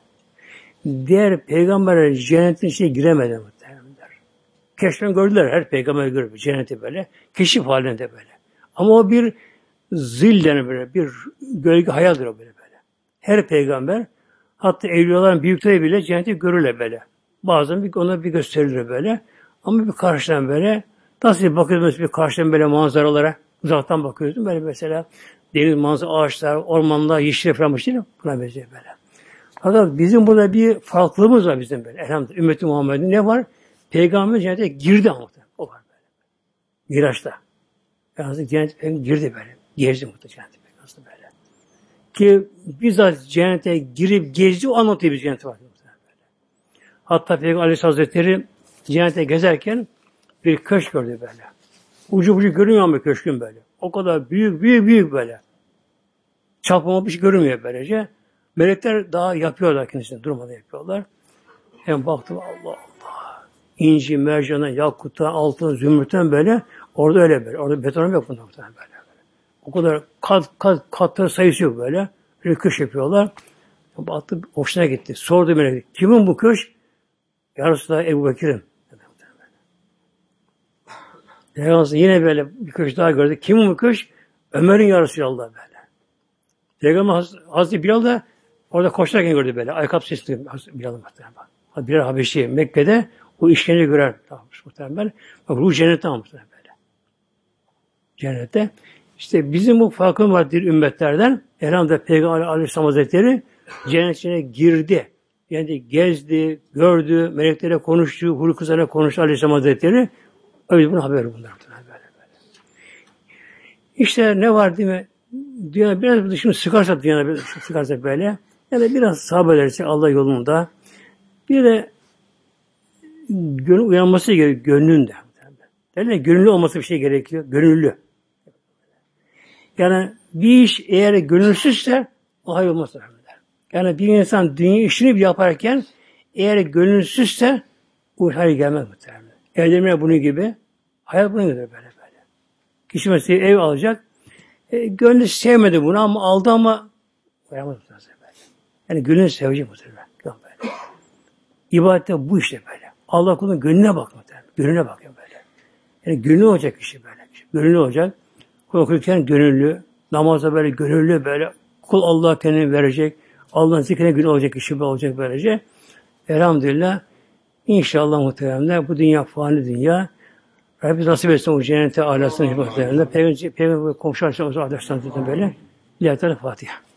Diğer peygamberler cennetin içine giremedi muhtemelenler. Keşfen gördüler her peygamber görüyor cenneti böyle. Keşif halinde böyle. Ama o bir zilden böyle bir gölge hayaldir o böyle böyle. Her peygamber hatta evliyaların büyükleri bile cenneti görürler böyle. Bazen bir, ona bir gösterilir böyle. Ama bir karşıdan böyle nasıl bakıyorsunuz bir karşıdan böyle manzaralara uzaktan bakıyorsun böyle mesela deniz manzara, ağaçlar, ormanlar, yeşil falan değil mi? Buna benziyor böyle. Fakat bizim burada bir farklılığımız var bizim böyle. Elhamdülillah. Ümmeti Muhammed'in ne var? Peygamber cennete girdi ama. O var böyle. Miraç'ta. Yani cennet girdi böyle. Gezdi muhtemelen cennete nasıl böyle. Ki bizzat cennete girip gezdi o anlatıyor bir cennet var. Hatta Peygamber Aleyhisselatü Hazretleri cennete gezerken bir köşk gördü böyle. Ucu ucu görünüyor ama köşkün böyle. O kadar büyük, büyük, büyük böyle. Çarpmamış bir şey görünmüyor böylece. Melekler daha yapıyorlar kendisini. Durmadan yapıyorlar. Hem baktım Allah Allah. İnci, mercana, yakuta, altın, zümrütten böyle. Orada öyle böyle. Orada beton yok bunlar böyle. O kadar kat, kat, katları sayısı yok böyle. Böyle köş yapıyorlar. Baktı hoşuna gitti. Sordu melek. Kimin bu köş? Yarısı da Ebu Bekir'in. Peygamber yine böyle bir köş daha gördü. Kim bu köş? Ömer'in yarısı yolda böyle. Peygamber Haz Hazreti Bilal da orada koşarken gördü böyle. Ayakkabı sesli Bilal'ın muhtemelen. Bilal Habeşi Mekke'de o işkence görer. Tamam, muhtemelen. Bak ruh cennette muhtemelen böyle. Cennette. İşte bizim bu farkımız var ümmetlerden. Elhamdülillah Peygamber Aleyhisselam Hazretleri cennet içine girdi. Yani gezdi, gördü, meleklere konuştu, hulu kızlara konuştu Aleyhisselam Hazretleri. Öyle bunun haberi bunlar. İşte ne var değil mi? Dünya biraz dışını sıkarsa dünyada biraz sıkarsa böyle. Yani biraz sabredecek Allah yolunda. Bir de gönül uyanması gerekiyor. Gönlünde. Derler gönüllü olması bir şey gerekiyor. Gönüllü. Yani bir iş eğer gönülsüzse o hayır olmaz. Yani bir insan dünya işini yaparken eğer gönülsüzse bu hayır gelmez muhtemelen. Evlenme bunun gibi. Hayat bunun gibi böyle böyle. Kişi mesela ev alacak. E, gönlü sevmedi bunu ama aldı ama koyamaz muhtemelen. Yani gönlünü sevecek muhtemelen. İbadette bu işte böyle. Allah kulun gönlüne bak muhtemelen. Gönlüne bakıyor böyle. Yani gönlü olacak kişi böyle. Gönüllü olacak. Kul okurken gönüllü. Namazda böyle gönüllü böyle. Kul Allah kendini verecek. Allah'ın zikrine gün olacak kişi olacak böylece. Elhamdülillah İnşallah muhteremler bu dünya fani dünya. Rabbimiz nasip etsin o cennete alasını muhteremler. Peygamber, peygamber komşu arkadaşlar arkadaşlar böyle. İlahi Fatiha.